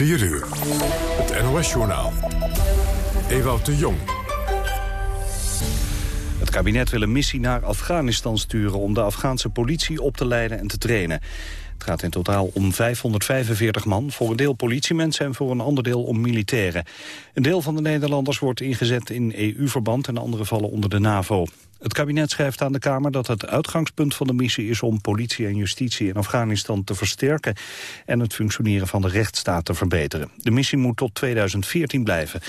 4 uur. Het NOS-journaal. Ewout de Jong. Het kabinet wil een missie naar Afghanistan sturen... om de Afghaanse politie op te leiden en te trainen. Het gaat in totaal om 545 man, voor een deel politiemensen en voor een ander deel om militairen. Een deel van de Nederlanders wordt ingezet in EU-verband en andere vallen onder de NAVO. Het kabinet schrijft aan de Kamer dat het uitgangspunt van de missie is om politie en justitie in Afghanistan te versterken en het functioneren van de rechtsstaat te verbeteren. De missie moet tot 2014 blijven.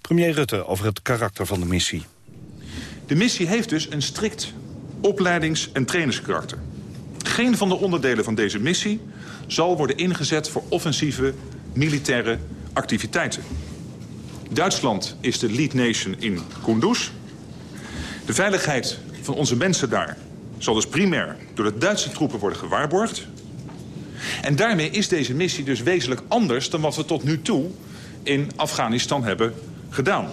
Premier Rutte over het karakter van de missie. De missie heeft dus een strikt opleidings- en trainingskarakter. Geen van de onderdelen van deze missie zal worden ingezet voor offensieve militaire activiteiten. Duitsland is de lead nation in Kunduz. De veiligheid van onze mensen daar zal dus primair door de Duitse troepen worden gewaarborgd. En daarmee is deze missie dus wezenlijk anders dan wat we tot nu toe in Afghanistan hebben gedaan.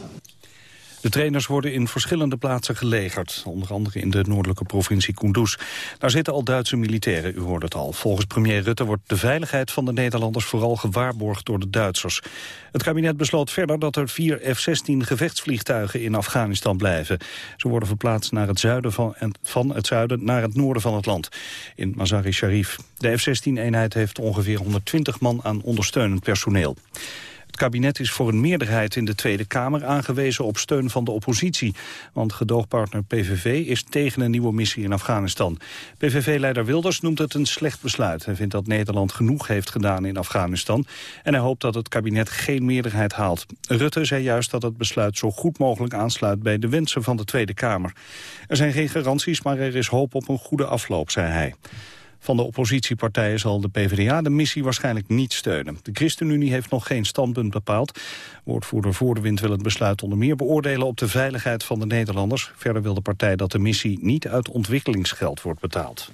De trainers worden in verschillende plaatsen gelegerd. Onder andere in de noordelijke provincie Kunduz. Daar zitten al Duitse militairen, u hoort het al. Volgens premier Rutte wordt de veiligheid van de Nederlanders... vooral gewaarborgd door de Duitsers. Het kabinet besloot verder dat er vier F-16 gevechtsvliegtuigen in Afghanistan blijven. Ze worden verplaatst naar het zuiden van, van het zuiden naar het noorden van het land. In Mazar-i Sharif. De F-16-eenheid heeft ongeveer 120 man aan ondersteunend personeel. Het kabinet is voor een meerderheid in de Tweede Kamer aangewezen op steun van de oppositie. Want gedoogpartner PVV is tegen een nieuwe missie in Afghanistan. PVV-leider Wilders noemt het een slecht besluit. Hij vindt dat Nederland genoeg heeft gedaan in Afghanistan. En hij hoopt dat het kabinet geen meerderheid haalt. Rutte zei juist dat het besluit zo goed mogelijk aansluit bij de wensen van de Tweede Kamer. Er zijn geen garanties, maar er is hoop op een goede afloop, zei hij. Van de oppositiepartijen zal de PvdA de missie waarschijnlijk niet steunen. De ChristenUnie heeft nog geen standpunt bepaald. Woordvoerder Voor de Wind wil het besluit onder meer beoordelen op de veiligheid van de Nederlanders. Verder wil de partij dat de missie niet uit ontwikkelingsgeld wordt betaald.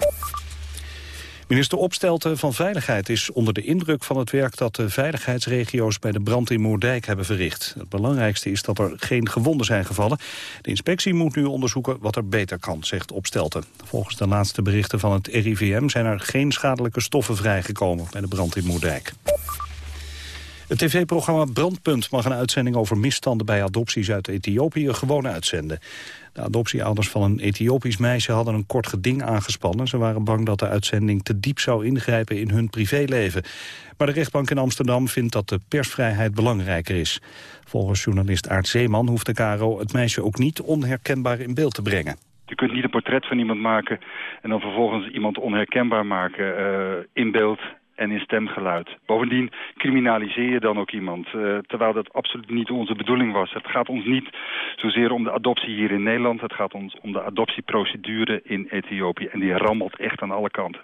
Minister Opstelten van Veiligheid is onder de indruk van het werk dat de veiligheidsregio's bij de brand in Moerdijk hebben verricht. Het belangrijkste is dat er geen gewonden zijn gevallen. De inspectie moet nu onderzoeken wat er beter kan, zegt Opstelten. Volgens de laatste berichten van het RIVM zijn er geen schadelijke stoffen vrijgekomen bij de brand in Moerdijk. Het tv-programma Brandpunt mag een uitzending over misstanden bij adopties uit Ethiopië gewoon uitzenden. De adoptieouders van een Ethiopisch meisje hadden een kort geding aangespannen. Ze waren bang dat de uitzending te diep zou ingrijpen in hun privéleven. Maar de rechtbank in Amsterdam vindt dat de persvrijheid belangrijker is. Volgens journalist Aart Zeeman hoeft de KRO het meisje ook niet onherkenbaar in beeld te brengen. Je kunt niet een portret van iemand maken en dan vervolgens iemand onherkenbaar maken uh, in beeld en in stemgeluid. Bovendien criminaliseer je dan ook iemand, uh, terwijl dat absoluut niet onze bedoeling was. Het gaat ons niet zozeer om de adoptie hier in Nederland, het gaat ons om de adoptieprocedure in Ethiopië. En die rammelt echt aan alle kanten.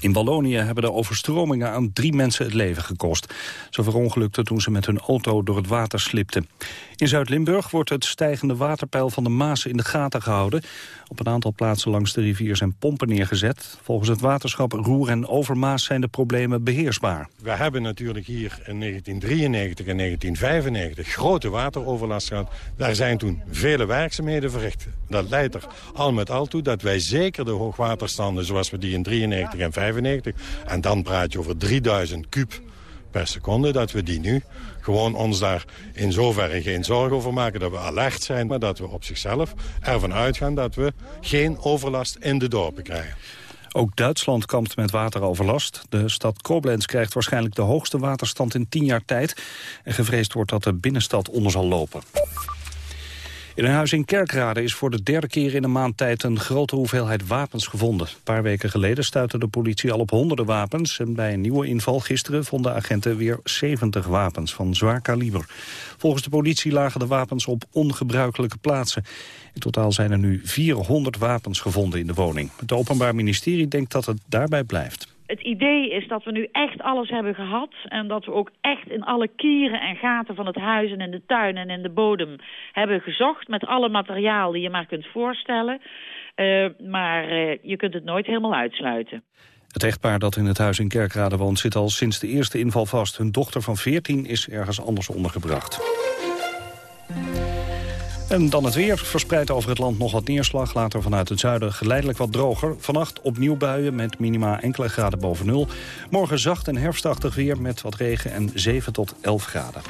In Wallonië hebben de overstromingen aan drie mensen het leven gekost. Ze verongelukten toen ze met hun auto door het water slipten. In Zuid-Limburg wordt het stijgende waterpeil van de Maas in de gaten gehouden. Op een aantal plaatsen langs de rivier zijn pompen neergezet. Volgens het waterschap Roer en Overmaas zijn de problemen beheersbaar. We hebben natuurlijk hier in 1993 en 1995 grote wateroverlast gehad. Daar zijn toen vele werkzaamheden verricht. Dat leidt er al met al toe dat wij zeker de hoogwaterstanden zoals we die in 93 en 95... en dan praat je over 3000 kub per seconde, dat we die nu gewoon ons daar in zoverre geen zorgen over maken... dat we alert zijn, maar dat we op zichzelf ervan uitgaan... dat we geen overlast in de dorpen krijgen. Ook Duitsland kampt met wateroverlast. De stad Koblenz krijgt waarschijnlijk de hoogste waterstand in tien jaar tijd. En gevreesd wordt dat de binnenstad onder zal lopen. In een huis in Kerkrade is voor de derde keer in een maand tijd een grote hoeveelheid wapens gevonden. Een paar weken geleden stuitte de politie al op honderden wapens. En bij een nieuwe inval gisteren vonden agenten weer 70 wapens van zwaar kaliber. Volgens de politie lagen de wapens op ongebruikelijke plaatsen. In totaal zijn er nu 400 wapens gevonden in de woning. Het Openbaar Ministerie denkt dat het daarbij blijft het idee is dat we nu echt alles hebben gehad... en dat we ook echt in alle kieren en gaten van het huis en in de tuin en in de bodem hebben gezocht... met alle materiaal die je maar kunt voorstellen. Uh, maar uh, je kunt het nooit helemaal uitsluiten. Het echtpaar dat in het huis in Kerkrade woont zit al sinds de eerste inval vast. Hun dochter van 14 is ergens anders ondergebracht. En dan het weer. Verspreid over het land nog wat neerslag. Later vanuit het zuiden geleidelijk wat droger. Vannacht opnieuw buien met minima enkele graden boven nul. Morgen zacht en herfstachtig weer met wat regen en 7 tot 11 graden.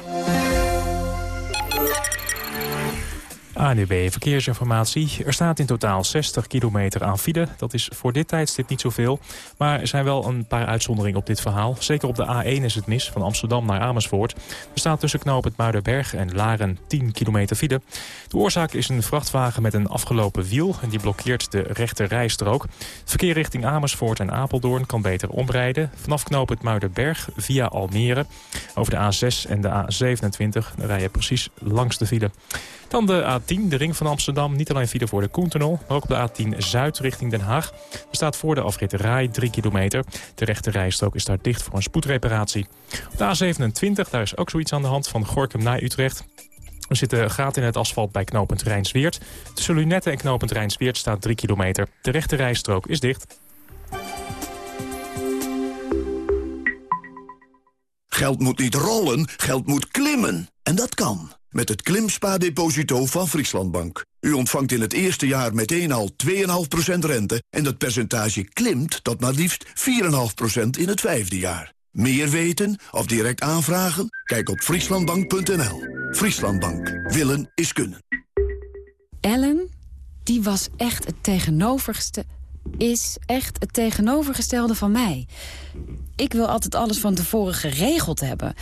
ANUB Verkeersinformatie. Er staat in totaal 60 kilometer aan file. Dat is voor dit tijdstip niet zoveel. Maar er zijn wel een paar uitzonderingen op dit verhaal. Zeker op de A1 is het mis, van Amsterdam naar Amersfoort. Er staat tussen knoop het Muiderberg en Laren 10 kilometer file. De oorzaak is een vrachtwagen met een afgelopen wiel. En die blokkeert de rechte rijstrook. Het verkeer richting Amersfoort en Apeldoorn kan beter omrijden. Vanaf knoop het Muiderberg via Almere. Over de A6 en de A27 rij je precies langs de file. Dan de A10, de ring van Amsterdam. Niet alleen file voor de Koentunnel, maar ook op de A10 Zuid richting Den Haag. Er staat voor de afrit Rai 3 kilometer. De rechte rijstrook is daar dicht voor een spoedreparatie. Op de A27, daar is ook zoiets aan de hand van Gorkum naar Utrecht. Er zitten gaten in het asfalt bij knooppunt Rijnsweert. Tussen Lunette en knooppunt Rijnsweert staat 3 kilometer. De rechte rijstrook is dicht. Geld moet niet rollen, geld moet klimmen. En dat kan. Met het Klimspa-deposito van Frieslandbank. U ontvangt in het eerste jaar meteen al 2,5% rente... en dat percentage klimt tot maar liefst 4,5% in het vijfde jaar. Meer weten of direct aanvragen? Kijk op frieslandbank.nl. Frieslandbank. Willen is kunnen. Ellen, die was echt het tegenovergestelde... is echt het tegenovergestelde van mij. Ik wil altijd alles van tevoren geregeld hebben...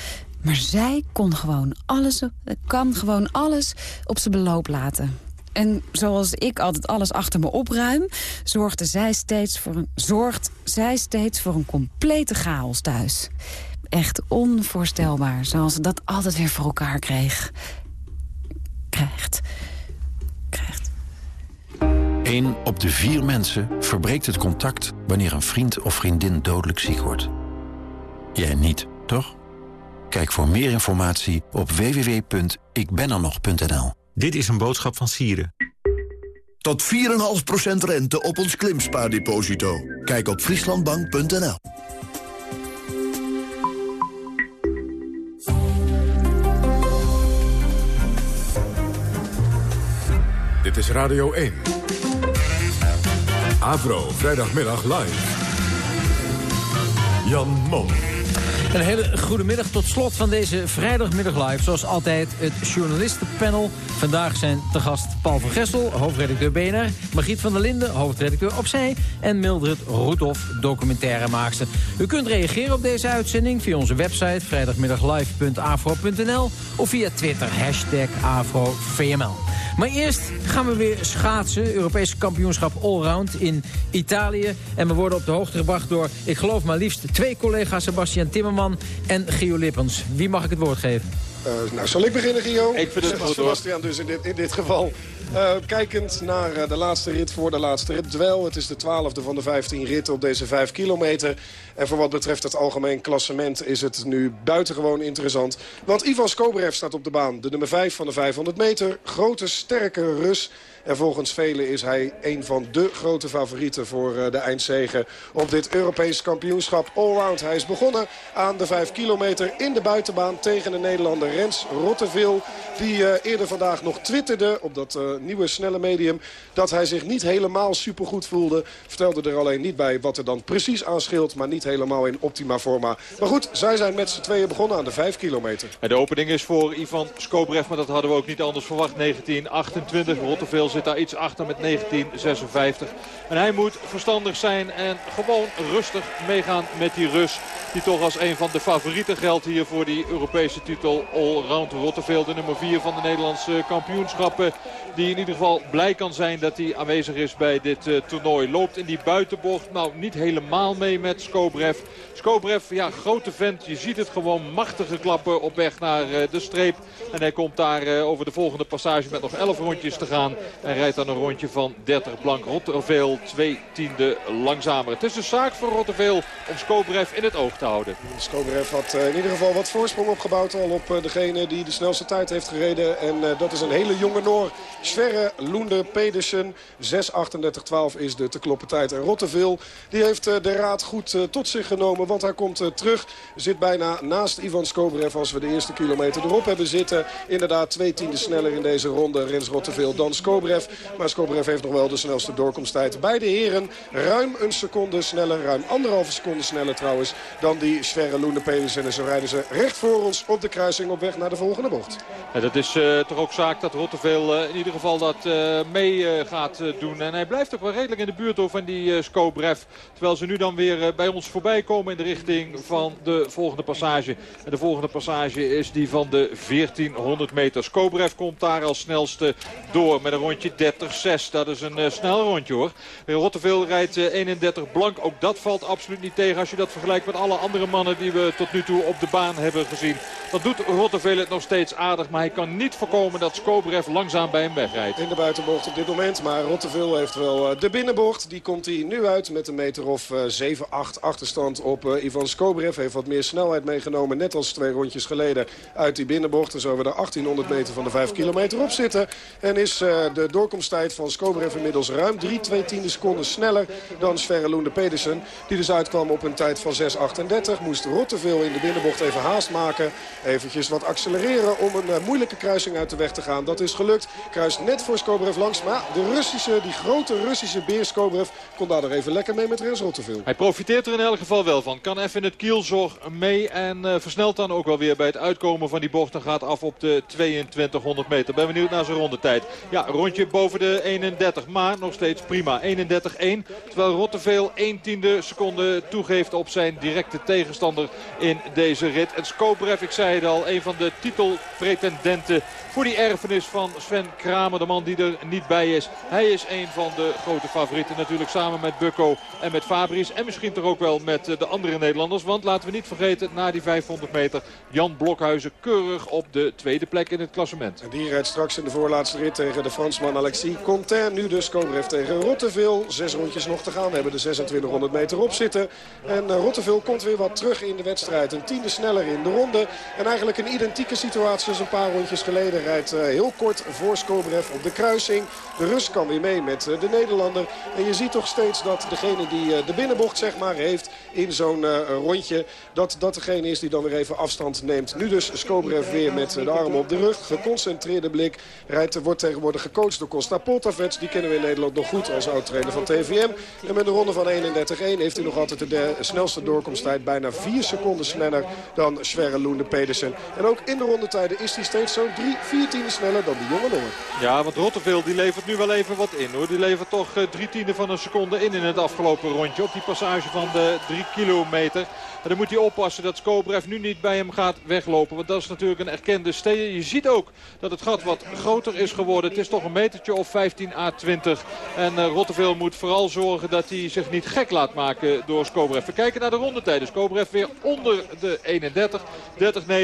Maar zij kon gewoon alles, kan gewoon alles op zijn beloop laten. En zoals ik altijd alles achter me opruim... zorgde zij steeds voor een, zorgt zij steeds voor een complete chaos thuis. Echt onvoorstelbaar, zoals ze dat altijd weer voor elkaar kreeg. Krijgt. Krijgt. Eén op de vier mensen verbreekt het contact... wanneer een vriend of vriendin dodelijk ziek wordt. Jij niet, toch? Kijk voor meer informatie op www.ikbenernog.nl. Dit is een boodschap van Sieren. Tot 4,5% rente op ons klimspaardeposito. Kijk op frieslandbank.nl. Dit is Radio 1. Avro, vrijdagmiddag live. Jan Mom. Een hele goede middag tot slot van deze vrijdagmiddag live. Zoals altijd het journalistenpanel. Vandaag zijn te gast Paul van Gessel, hoofdredacteur BNR... Margriet van der Linden, hoofdredacteur Opzij... en Mildred Roethoff, documentairemaakster. U kunt reageren op deze uitzending via onze website... vrijdagmiddaglive.afro.nl of via Twitter, hashtag AfroVML. Maar eerst gaan we weer schaatsen. Europese kampioenschap allround in Italië. En we worden op de hoogte gebracht door, ik geloof maar liefst... twee collega's, Sebastian Timmerman en Gio Lippens. Wie mag ik het woord geven? Uh, nou, zal ik beginnen, Gio? Ik vind het goed, Sebastian dus in dit, in dit geval. Uh, kijkend naar uh, de laatste rit voor de laatste rit. Dwel, het is de twaalfde van de 15 ritten op deze 5 kilometer. En voor wat betreft het algemeen klassement is het nu buitengewoon interessant. Want Ivan Skobrev staat op de baan. De nummer 5 van de 500 meter. Grote, sterke Rus. En volgens velen is hij een van de grote favorieten voor de eindzegen op dit Europees kampioenschap allround. Hij is begonnen aan de 5 kilometer in de buitenbaan tegen de Nederlander Rens Rotteveel. Die uh, eerder vandaag nog twitterde op dat uh, nieuwe snelle medium... dat hij zich niet helemaal supergoed voelde. Vertelde er alleen niet bij wat er dan precies aan scheelt... maar niet helemaal in optima forma. Maar goed, zij zijn met z'n tweeën begonnen aan de 5 kilometer. De opening is voor Ivan Skobrev, maar dat hadden we ook niet anders verwacht. 1928, Rotteveel zit daar iets achter met 1956. En hij moet verstandig zijn en gewoon rustig meegaan met die Rus... die toch als een van de favorieten geldt hier voor die Europese titel Allround Rotteveel. De nummer 4 van de Nederlandse kampioenschappen. Die in ieder geval blij kan zijn dat hij aanwezig is bij dit uh, toernooi. Loopt in die buitenbocht nou niet helemaal mee met Skobrev. Skobrev, ja, grote vent. Je ziet het gewoon machtige klappen op weg naar uh, de streep. En hij komt daar uh, over de volgende passage met nog 11 rondjes te gaan. En rijdt dan een rondje van 30 blank. Rotterdam twee tiende langzamer. Het is dus zaak voor Rotterdam om Skobrev in het oog te houden. Skobrev had in ieder geval wat voorsprong opgebouwd al op degene die de snelste tijd heeft gereden. En dat is een hele jonge Noor. Sverre Loende Pedersen. 6.38.12 is de te kloppen tijd. En Rotteveel die heeft uh, de raad goed uh, tot zich genomen. Want hij komt terug. Zit bijna naast Ivan Skobrev als we de eerste kilometer erop hebben zitten. Inderdaad twee tienden sneller in deze ronde. Rens Rotteveel dan Skobrev. Maar Skobrev heeft nog wel de snelste doorkomsttijd. Beide heren ruim een seconde sneller. Ruim anderhalve seconde sneller trouwens dan die Sverre Loene Pedersen. En zo rijden ze recht voor ons op de kruising op weg naar de volgende bocht. Ja, dat is toch ook zaak dat Rotteveel in ieder geval dat uh, mee gaat doen. En hij blijft ook wel redelijk in de buurt hoor, van die Skobrev. Terwijl ze nu dan weer bij ons voorbij komen in de richting van de volgende passage. En de volgende passage is die van de 1400 meter. Skobrev komt daar als snelste door met een rondje 30-6. Dat is een snel rondje hoor. Rotteveel rijdt 31 blank. Ook dat valt absoluut niet tegen als je dat vergelijkt met alle andere mannen die we tot nu toe op de baan hebben gezien. Dat doet Rotteveel het nog steeds aardig. Maar hij kan niet voorkomen dat Skobrev langzaam bij hem In de buitenbocht op dit moment. Maar Rotteveel heeft wel eh, de binnenbocht. Die komt hij nu uit met een meter of 7, eh, 8 achterstand op uh, Ivan Skobrev. Heeft wat meer snelheid meegenomen. Net als twee rondjes geleden uit die binnenbocht. En zo we er 1800 meter van de 5 kilometer op zitten. En is de doorkomsttijd van Skobrev inmiddels ruim 3, 2 tiende seconden sneller dan Sverre Loende Pedersen. Die dus uitkwam op een tijd van 6.38. Moest Rotteveel in de binnenbocht even haast maken. Eventjes wat accelereren om een moeilijke kruising uit de weg te gaan. Dat is gelukt. Kruist net voor Skobrev langs. Maar de Russische, die grote Russische beer Skobrev kon daar nog even lekker mee met Rens Rotteveel. Hij profiteert er in elk geval wel van. Kan even in het kielzorg mee en uh, versnelt dan ook wel weer bij het uitkomen van die bocht. Dan gaat af op de 2200 meter. Ben benieuwd naar zijn rondetijd. Ja, rondje boven de 31. Maar nog steeds prima. 31-1. Terwijl Rotteveel 1 tiende seconde toegeeft op zijn directe tegenstander in deze rit. En Skobrev, ik zei het al, een van de titelpretendenten voor die erfenis van Sven De man die er niet bij is. Hij is een van de grote favorieten natuurlijk samen met Bukko en met Fabris. En misschien toch ook wel met eh, de andere Nederlanders. Want laten we niet vergeten, na die 500 meter Jan Blokhuizen keurig op de tweede plek in het klassement. En die rijdt straks in de voorlaatste rit tegen de Fransman Alexis Contain. Nu dus Kobrev tegen Rotteveel. Zes rondjes nog te gaan. We hebben de 2600 meter op zitten. En uh, Rotteveel komt weer wat terug in de wedstrijd. Een tiende sneller in de ronde. En eigenlijk een identieke situatie als een paar rondjes geleden rijdt uh, heel kort voor Op de kruising. De Rus kan weer mee met uh, de Nederlander. En je ziet toch steeds dat degene die uh, de binnenbocht zeg maar, heeft in zo'n rondje... Dat, dat degene is die dan weer even afstand neemt. Nu dus Skobrev weer met de armen op de rug. Geconcentreerde blik. Rijdt, wordt tegenwoordig gecoacht door Costa Poltavets. Die kennen we in Nederland nog goed als oud-trainer van TVM. En met een ronde van 31-1 heeft hij nog altijd de, de snelste doorkomsttijd. Bijna 4 seconden sneller dan Sverre Loende Pedersen. En ook in de rondetijden is hij steeds zo'n 3, 4 tienden sneller dan die jonge jongen. Ja, want Rotterdam die levert nu wel even wat in hoor. Die levert toch uh, drie tienden van een seconde in in het afgelopen rondje. Op die passage van de 3 kilometer. En dan moet hij oppassen dat Skobrev nu niet bij hem gaat weglopen. Want dat is natuurlijk een erkende steen. Je ziet ook dat het gat wat groter is geworden. Het is toch een metertje of 15 à 20. En uh, Rotterdam moet vooral zorgen dat hij zich niet gek laat maken door Skobrev. We kijken naar de rondetijden. Skobrev weer onder de 31. 30-9.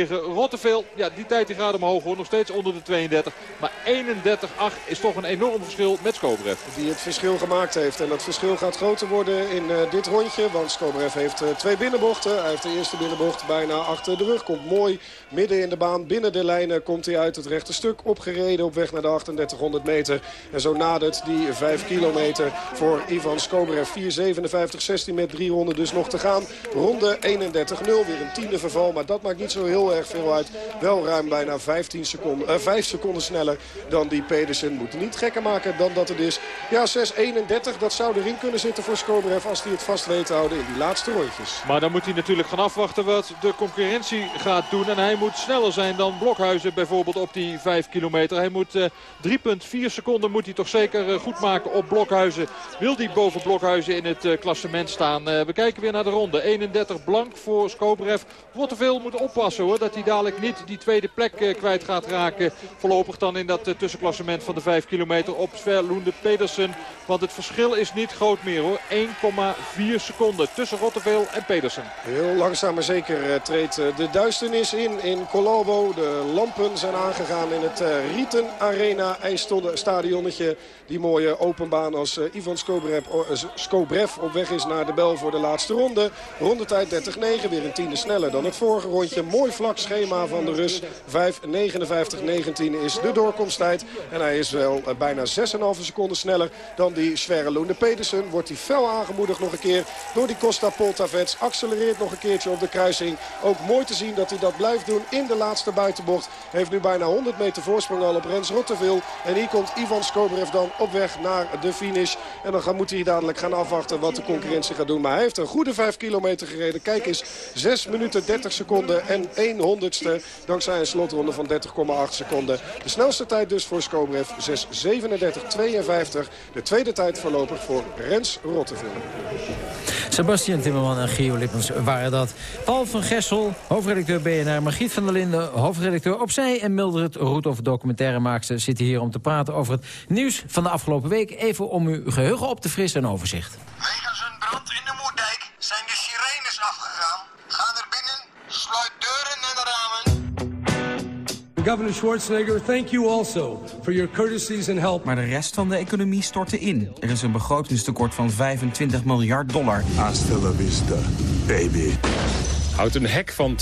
Rotterdam, ja die tijd die gaat omhoog hoor. Nog steeds onder de 32. Maar 31-8 is toch een enorm verschil met Skobrev. Die het verschil gemaakt heeft. En dat verschil gaat groter worden in uh, dit rondje. Want Skobrev heeft uh, twee binnenbochten. Hij heeft de eerste binnenbocht bijna achter de rug. Komt mooi midden in de baan. Binnen de lijnen komt hij uit het rechte stuk opgereden op weg naar de 3800 meter. En zo nadert die 5 kilometer voor Ivan Skobrev. 4.57-16 met drie ronden dus nog te gaan. Ronde 31-0. Weer een tiende verval. Maar dat maakt niet zo heel erg veel uit. Wel ruim bijna 15 seconden, uh, 5 seconden sneller dan die Pedersen. Moet niet gekker maken dan dat het is. Ja, 6.31. Dat zou erin kunnen zitten voor Skobrev als hij het vast weet te houden in die laatste rondjes. Maar dan moet hij natuurlijk gaan afwachten wat de concurrentie gaat doen. En hij moet sneller zijn dan Blokhuizen bijvoorbeeld op die 5 kilometer. Hij moet uh, 3,4 seconden moet hij toch zeker uh, goed maken op Blokhuizen. Wil hij boven Blokhuizen in het uh, klassement staan. we kijken weer naar de ronde. 31 blank voor Skobrev. Wordt er veel moeten oppassen hoor. Dat hij dadelijk niet die tweede plek kwijt gaat raken. Voorlopig dan in dat tussenklassement van de 5 kilometer op Sver Loende Pedersen. Want het verschil is niet groot meer hoor. 1,4 seconden tussen Rotterdam en Pedersen. Heel langzaam maar zeker eh, treedt eh, de duisternis in in Colombo. De lampen zijn aangegaan in het uh, Rieten Arena stadionnetje. Die mooie openbaan als Ivan Skobrev, op weg is naar de bel voor de laatste ronde. Rondetijd 30-9, weer een tiende sneller dan het vorige rondje. Mooi vlak schema van de Rus. 5.59.19 is de doorkomsttijd. En hij is wel bijna 6,5 seconden sneller dan die Sverre Lunde Pedersen. Wordt hij fel aangemoedigd nog een keer door die Costa Poltavets. Nog een keertje op de kruising. Ook mooi te zien dat hij dat blijft doen in de laatste buitenbocht. Heeft nu bijna 100 meter voorsprong al op Rens Rotteville. En hier komt Ivan Skobrev dan op weg naar de finish. En dan moet hij dadelijk gaan afwachten wat de concurrentie gaat doen. Maar hij heeft een goede 5 kilometer gereden. Kijk eens, 6 minuten 30 seconden en 1 honderdste. Dankzij een slotronde van 30,8 seconden. De snelste tijd dus voor Skobrev 6.37.52. De tweede tijd voorlopig voor Rens Rotteville. Sebastian Timmerman en Gio Lippens waren dat. Paul van Gessel, hoofdredacteur BNR, Margriet van der Linden, hoofdredacteur Opzij... en Mildred Roethoff, documentairemaakster, zitten hier om te praten over het nieuws van de afgelopen week. Even om uw geheugen op te frissen en overzicht. Governor Schwarzenegger, thank you also for your courtesies and help. Maar de rest van de economie stortte in. Er is een begrotingstekort van 25 miljard dollar. Hasta la vista, baby. Houdt een hek van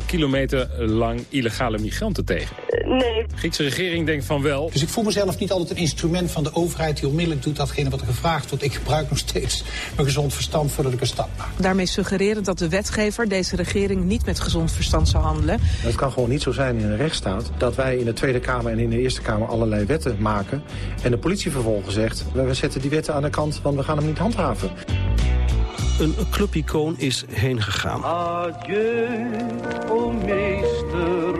12,5 kilometer lang illegale migranten tegen? Nee. De Griekse regering denkt van wel. Dus ik voel mezelf niet altijd een instrument van de overheid... die onmiddellijk doet datgene wat er gevraagd wordt. Ik gebruik nog steeds mijn gezond verstand voordat ik een stap maak. Daarmee suggereren dat de wetgever deze regering niet met gezond verstand zou handelen. Het kan gewoon niet zo zijn in een rechtsstaat... dat wij in de Tweede Kamer en in de Eerste Kamer allerlei wetten maken... en de politie vervolgens zegt... we zetten die wetten aan de kant, want we gaan hem niet handhaven. Een clubicoon is heen gegaan. Adieu, o meester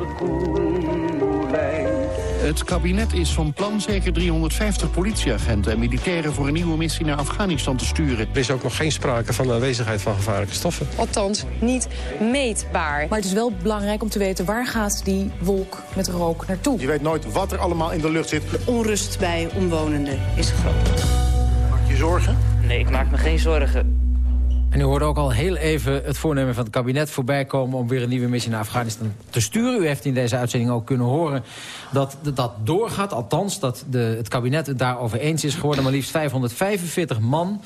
Het kabinet is van plan zeker 350 politieagenten en militairen voor een nieuwe missie naar Afghanistan te sturen. Er is ook nog geen sprake van de aanwezigheid van gevaarlijke stoffen. Althans, niet meetbaar. Maar het is wel belangrijk om te weten waar gaat die wolk met rook naartoe. Je weet nooit wat er allemaal in de lucht zit. De onrust bij omwonenden is groot. Maak je zorgen? Nee, ik maak me geen zorgen. En u hoorde ook al heel even het voornemen van het kabinet voorbij komen... om weer een nieuwe missie naar Afghanistan te sturen. U heeft in deze uitzending ook kunnen horen dat dat doorgaat. Althans, dat de, het kabinet het daarover eens is geworden. Maar liefst 545 man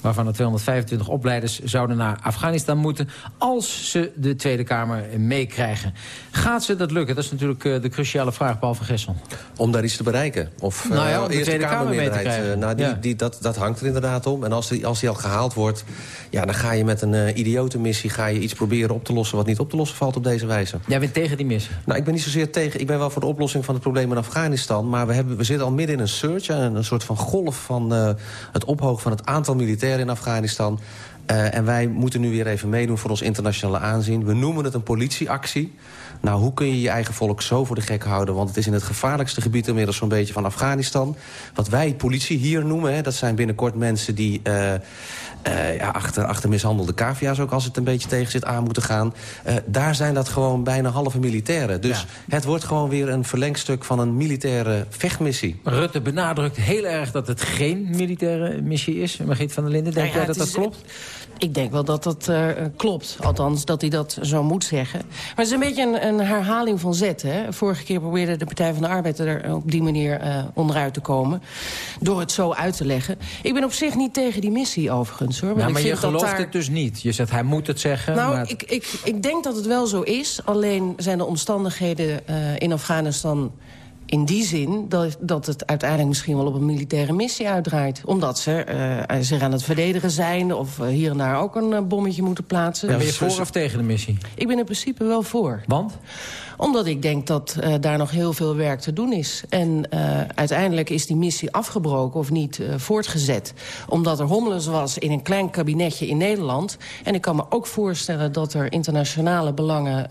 waarvan er 225 opleiders zouden naar Afghanistan moeten... als ze de Tweede Kamer meekrijgen. Gaat ze dat lukken? Dat is natuurlijk uh, de cruciale vraag, Paul van Gessel. Om daar iets te bereiken? Of nou ja, om de Tweede Kamer mee te krijgen. Uh, nou, die, ja. die, dat, dat hangt er inderdaad om. En als die, als die al gehaald wordt... Ja, dan ga je met een uh, idiote missie ga je iets proberen op te lossen... wat niet op te lossen valt op deze wijze. Jij bent tegen die missie? Nou, ik ben niet zozeer tegen. Ik ben wel voor de oplossing van het probleem in Afghanistan. Maar we, hebben, we zitten al midden in een surge, een, een soort van golf van uh, het ophogen van het aantal militairen in Afghanistan. Uh, en wij moeten nu weer even meedoen voor ons internationale aanzien. We noemen het een politieactie. Nou, hoe kun je je eigen volk zo voor de gek houden? Want het is in het gevaarlijkste gebied inmiddels zo'n beetje van Afghanistan. Wat wij politie hier noemen, hè, dat zijn binnenkort mensen die... Uh, uh, ja, achter, achter mishandelde cavia's ook als het een beetje tegen zit aan moeten gaan. Uh, daar zijn dat gewoon bijna halve militairen. Dus ja. het wordt gewoon weer een verlengstuk van een militaire vechtmissie. Rutte benadrukt heel erg dat het geen militaire missie is. Margriet van der Linden, denk ja, jij dat dat klopt? Ik denk wel dat dat uh, klopt. Althans, dat hij dat zo moet zeggen. Maar het is een beetje een, een herhaling van zet. Hè? Vorige keer probeerde de Partij van de Arbeid er op die manier uh, onderuit te komen. Door het zo uit te leggen. Ik ben op zich niet tegen die missie overigens. Hoor, ja, ik maar je gelooft daar... het dus niet. Je zegt hij moet het zeggen. Nou, maar... ik, ik, ik denk dat het wel zo is. Alleen zijn de omstandigheden uh, in Afghanistan in die zin dat, dat het uiteindelijk misschien wel op een militaire missie uitdraait. Omdat ze uh, zich aan het verdedigen zijn... of uh, hier en daar ook een uh, bommetje moeten plaatsen. Ja, ben je voor of tegen de missie? Ik ben in principe wel voor. Want? Omdat ik denk dat uh, daar nog heel veel werk te doen is. En uh, uiteindelijk is die missie afgebroken of niet uh, voortgezet. Omdat er hommeles was in een klein kabinetje in Nederland. En ik kan me ook voorstellen dat er internationale belangen...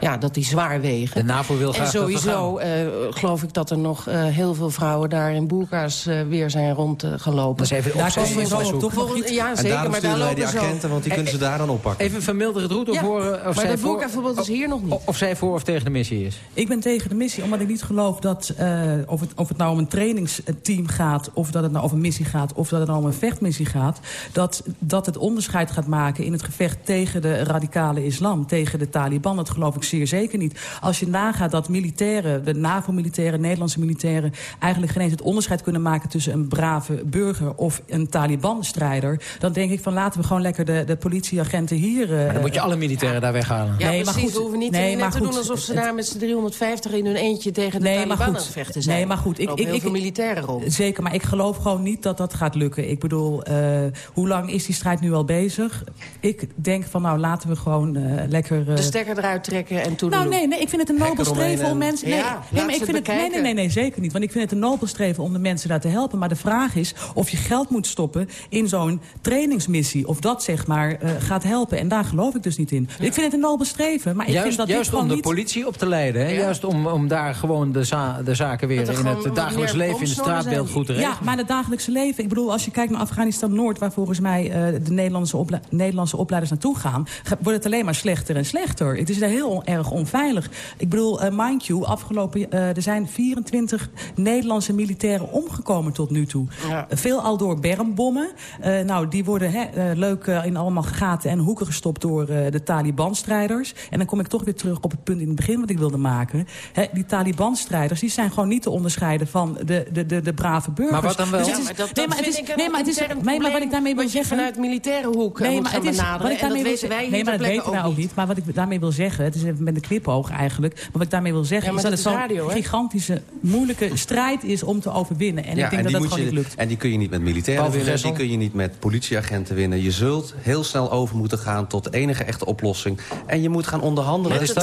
ja, dat die zwaar wegen. De NAVO wil graag En sowieso dat geloof ik dat er nog uh, heel veel vrouwen daar in boerka's uh, weer zijn rondgelopen. Even daar komen we zo op, toch? Ja, en zeker, maar daar lopen die agenten, want die kunnen ze daar dan oppakken. Even van Mildred Roet of, ja, voor, of maar zij dat voor, boerkaverbod is hier nog niet. Of zij voor of tegen de missie is? Ik ben tegen de missie, omdat ik niet geloof dat... Uh, of, het, of het nou om een trainingsteam gaat... of dat het nou over een missie gaat... of dat het nou om een vechtmissie gaat... dat, dat het onderscheid gaat maken in het gevecht tegen de radicale islam. Tegen de Taliban, dat geloof ik zeer zeker niet. Als je nagaat dat militairen, de NAVO-militairen... Nederlandse militairen... eigenlijk geen eens het onderscheid kunnen maken... tussen een brave burger of een Taliban-strijder... dan denk ik van laten we gewoon lekker de, de politieagenten hier... Uh, maar dan moet je alle militairen daar weghalen. Ja, nee, precies, maar goed, we hoeven niet nee, maar te goed, doen alsof ze het- daar met z'n 350 in hun eentje tegen de Nee, Taliban maar aan goed. het vechten zijn. Nee, maar goed. Ik, ik, heel ik, veel militairen rond. Zeker, maar ik geloof gewoon niet dat dat gaat lukken. Ik bedoel, eh, hoe lang is die strijd nu al bezig? Ik denk van, nou, laten we gewoon eh, lekker... eh, De stekker eruit trekken en toen nou, nee, nee, ik vind het een nobel streven om en- mensen... Nee, Ja, nee, maar ik vind het, nee, nee, nee, nee, zeker niet. Want ik vind het een nobel streven om de mensen daar te helpen. Maar de vraag is of je geld moet stoppen in zo'n trainingsmissie. Of dat, zeg maar, eh, gaat helpen. En daar geloof ik dus niet in. Ik vind het een nobel streven, maar ik juist vind dat dit juist om gewoon de niet... politie op te leiden. Hè? Juist om, om daar gewoon de, za de zaken weer er in het dagelijks leven... in de bomsnorren straatbeeld zijn. goed te Ja, regelen. maar het dagelijkse leven. Ik bedoel, als je kijkt naar Afghanistan-Noord... waar volgens mij eh, de Nederlandse, ople- Nederlandse opleiders naartoe gaan... ga- wordt het alleen maar slechter en slechter. Het is daar heel erg onveilig. Ik bedoel, eh, mind you, afgelopen, eh, er zijn 24 Nederlandse militairen omgekomen tot nu toe. Ja. Veel al door bermbommen. Eh, nou, die worden hè, leuk in allemaal gaten en hoeken gestopt door eh, de Taliban-strijders. En dan kom ik toch weer terug op het punt in het begin wat ik wilde maken. Hè, die Taliban-strijders die zijn gewoon niet te onderscheiden van de, de, de, de brave burgers. Maar wat dan wel? Dus Ja, het is- maar dat, nee, maar het is- ik een nee, maar het is- nee, maar wat ik daarmee wil zeggen- vanuit militaire hoek eh, Nee, moet maar gaan het is, wat benaderen. ik En dat daarmee weten wil, wij nee, maar dat weten wij ook niet. Maar wat ik daarmee wil zeggen, het is even met de knipoog eigenlijk. Maar wat ik daarmee wil zeggen Ja, is dat het zo'n gigantische, moeilijke strijd is om te overwinnen. En Ja, ik denk dat dat gewoon je, niet lukt. En die kun je niet met militairen winnen, die kun je niet met politieagenten winnen. Je zult heel snel over moeten gaan tot de enige echte oplossing. En je moet gaan onderhandelen Met de met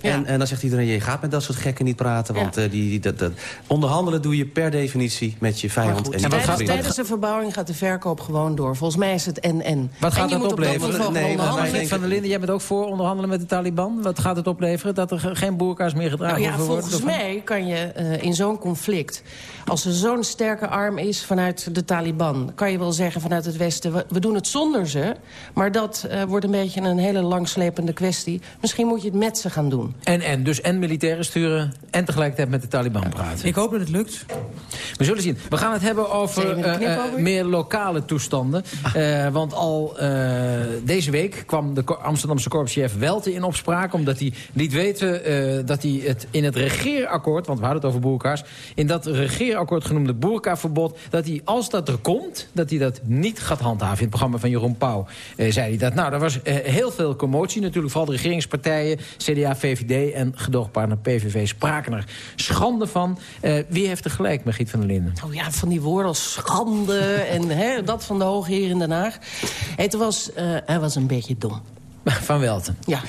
Ja. En, en dan zegt iedereen, je gaat met dat soort gekken niet praten. Want Ja. eh, die, die, dat, dat, onderhandelen doe je per definitie met je vijand. en wat gaat- tijdens, de verbouwing gaat de verkoop gewoon door. Volgens mij is het en-en. Wat En gaat dat op opleveren? Nee, van der Linden, jij bent ook voor onderhandelen met de Taliban. Wat gaat het opleveren? Dat er ge- geen boerka's meer gedragen Nou ja, worden? volgens mij kan je eh, in zo'n conflict... als er zo'n sterke arm is vanuit de Taliban... kan je wel zeggen vanuit het Westen... we, doen het zonder ze. Maar dat eh, wordt een beetje een hele langslepende kwestie. Misschien moet je het met ze gaan doen. En, en, dus en militairen sturen en tegelijkertijd met de Taliban praten. Ik hoop dat het lukt. We zullen zien. We gaan het hebben over eh, eh, over? meer lokale toestanden. Eh, want al eh, deze week kwam de Amsterdamse korpschef Welte in opspraak... omdat hij liet weten eh, dat hij het in het regeerakkoord... want we hadden het over boerka's... in dat regeerakkoord genoemde boerkaverbod... dat hij, als dat er komt, dat hij dat niet gaat handhaven. In het programma van Jeroen Pauw eh, zei hij dat. Nou, er was eh, heel veel commotie natuurlijk. Vooral de regeringspartijen, CDA, VVD en gedoogpartner PVV... spraken er schande van. Eh, wie heeft er gelijk, Margriet van der Linden? Oh ja, van die woorden als schande en hè, dat van de hoge heer in Den Haag. Het was, eh, hij was een beetje dom. Van Welten. Ja.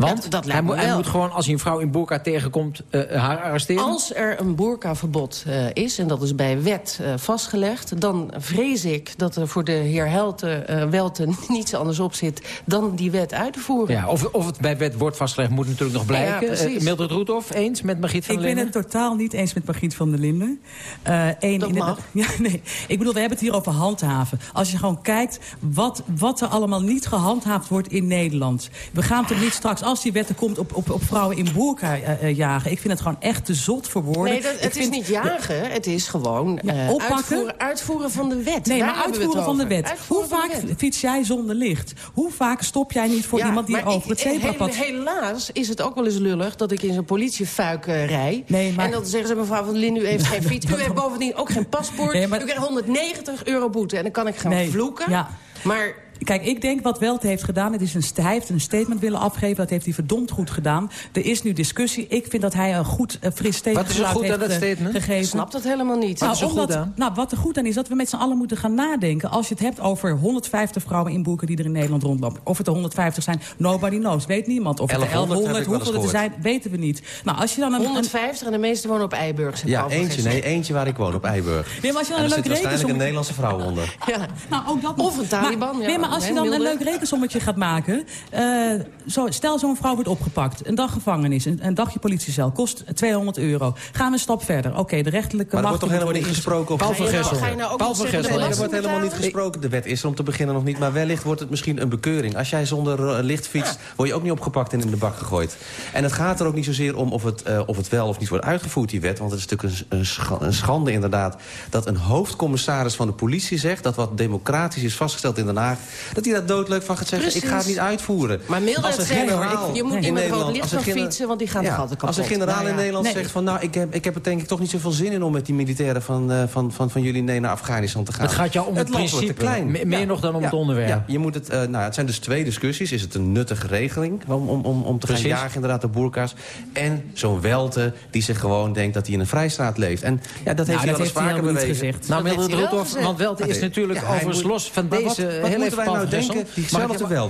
Want Dat- dat hij, lijkt moet, me hij wel. moet gewoon, als hij een vrouw in burka tegenkomt, eh, haar arresteren? Als er een boerkaverbod eh, is, en dat is bij wet eh, vastgelegd... dan vrees ik dat er voor de heer Helte eh Welten niets anders op zit... dan die wet uit te voeren. Ja, of, of het bij wet wordt vastgelegd, moet natuurlijk nog blijken. Ja, Mildred Roethoff, eens met Margriet van Ik der ben Linden? het totaal niet eens met Margriet van der Linden. Eh één, Dat in de- mag. ja, nee. Ik bedoel, we hebben het hier over handhaven. Als je gewoon kijkt wat, wat er allemaal niet gehandhaafd wordt in Nederland. We gaan toch niet straks, als die wet er komt, op, op, op vrouwen in boerka eh, eh, jagen. Ik vind het gewoon echt te zot voor woorden. Nee, dat, het is niet jagen, het is gewoon Ja, eh, oppakken. uitvoeren, uitvoeren van de wet. Nee, Daar maar uitvoeren van de wet. Hoe Uitvoeren vaak wet. fiets jij zonder licht? Hoe vaak stop jij niet voor Ja, iemand die over ik- het zebrapad... Helaas is het ook wel eens lullig dat ik in zo'n politiefuik eh, rij. Nee, maar- En dan zeggen ze, mevrouw van Linden, u heeft geen fiets. U heeft bovendien ook geen paspoort. Nee, maar- U krijgt 190 euro boete. En dan kan ik gaan Nee, vloeken. ja. Maar Kijk, ik denk wat Welte heeft gedaan... Het is een, hij heeft een statement willen afgeven. Dat heeft hij verdomd goed gedaan. Er is nu discussie. Ik vind dat hij een goed, eh, fris statement Wat is er goed heeft aan dat statement? gegeven. ik snap dat helemaal niet. Wat is er omdat, goed aan? Nou, wat er goed aan is, dat we met z'n allen moeten gaan nadenken. Als je het hebt over 150 vrouwen in boeken die er in Nederland rondlopen. Of het er 150 zijn, nobody knows. Weet niemand. Of het er 1100 heb 1100, ik wel hoeveel er zijn, weten we niet. Nou, als je dan een... een 150 en de meeste wonen op Eiburg. Ja, eentje, nee, eentje waar ik woon, op Eiburg. Nee, maar als je dan en een er leuk zit waarschijnlijk rekensom... een Nederlandse vrouw onder. Ja. Nou, ook dat Of een maar Taliban. Ja, nee, maar als je dan een leuk rekensommetje gaat maken... eh, zo, stel zo'n vrouw wordt opgepakt. Een dag gevangenis, een, een dagje politiecel. Kost 200 euro. Gaan we een stap verder. Oké, de rechterlijke Maar er macht... wordt toch helemaal niet gesproken over... Paul van Gessel. Nou Paul van Gessel. dat Nee, er wordt helemaal niet gesproken. De wet is er om te beginnen nog niet. Maar wellicht wordt het misschien een bekeuring. Als jij zonder eh, licht fietst, word je ook niet opgepakt en in de bak gegooid. En het gaat er ook niet zozeer om of het, eh, of het wel of niet wordt uitgevoerd, die wet. Want het is natuurlijk een, een scha- een schande inderdaad... dat een hoofdcommissaris van de politie zegt... dat wat democratisch is vastgesteld in Den Haag... dat hij daar doodleuk van gaat zeggen, ik ga het niet uitvoeren. Maar generaal ik- je moet in niet met rood licht gaan fietsen, want die gaan Ja, toch altijd Als een kapot. generaal Nou in. Nederland Nee. zegt van... nou, ik heb, ik heb er denk ik toch niet zoveel zin in... om met die militairen van, eh, van, van, van jullie nee naar Afghanistan te gaan. Het gaat jou om het te principe, klein. me- meer nog dan om het onderwerp. Ja, je moet het, eh, nou, het zijn dus twee discussies. Is het een nuttige regeling om, om, om, om te gaan jagen inderdaad de boerka's? En zo'n welte die zich gewoon denkt dat hij in een vrijstaat leeft. En ja, dat heeft Nou, hij dat wel eens heeft hij vaker bewezen. gezegd. Nou, Dat Mildred heeft hij wel Roethoff, gezegd. want Welte is Nee, natuurlijk hij overigens los van deze... wat moeten wij Paul nou Gessel. denken? Diezelfde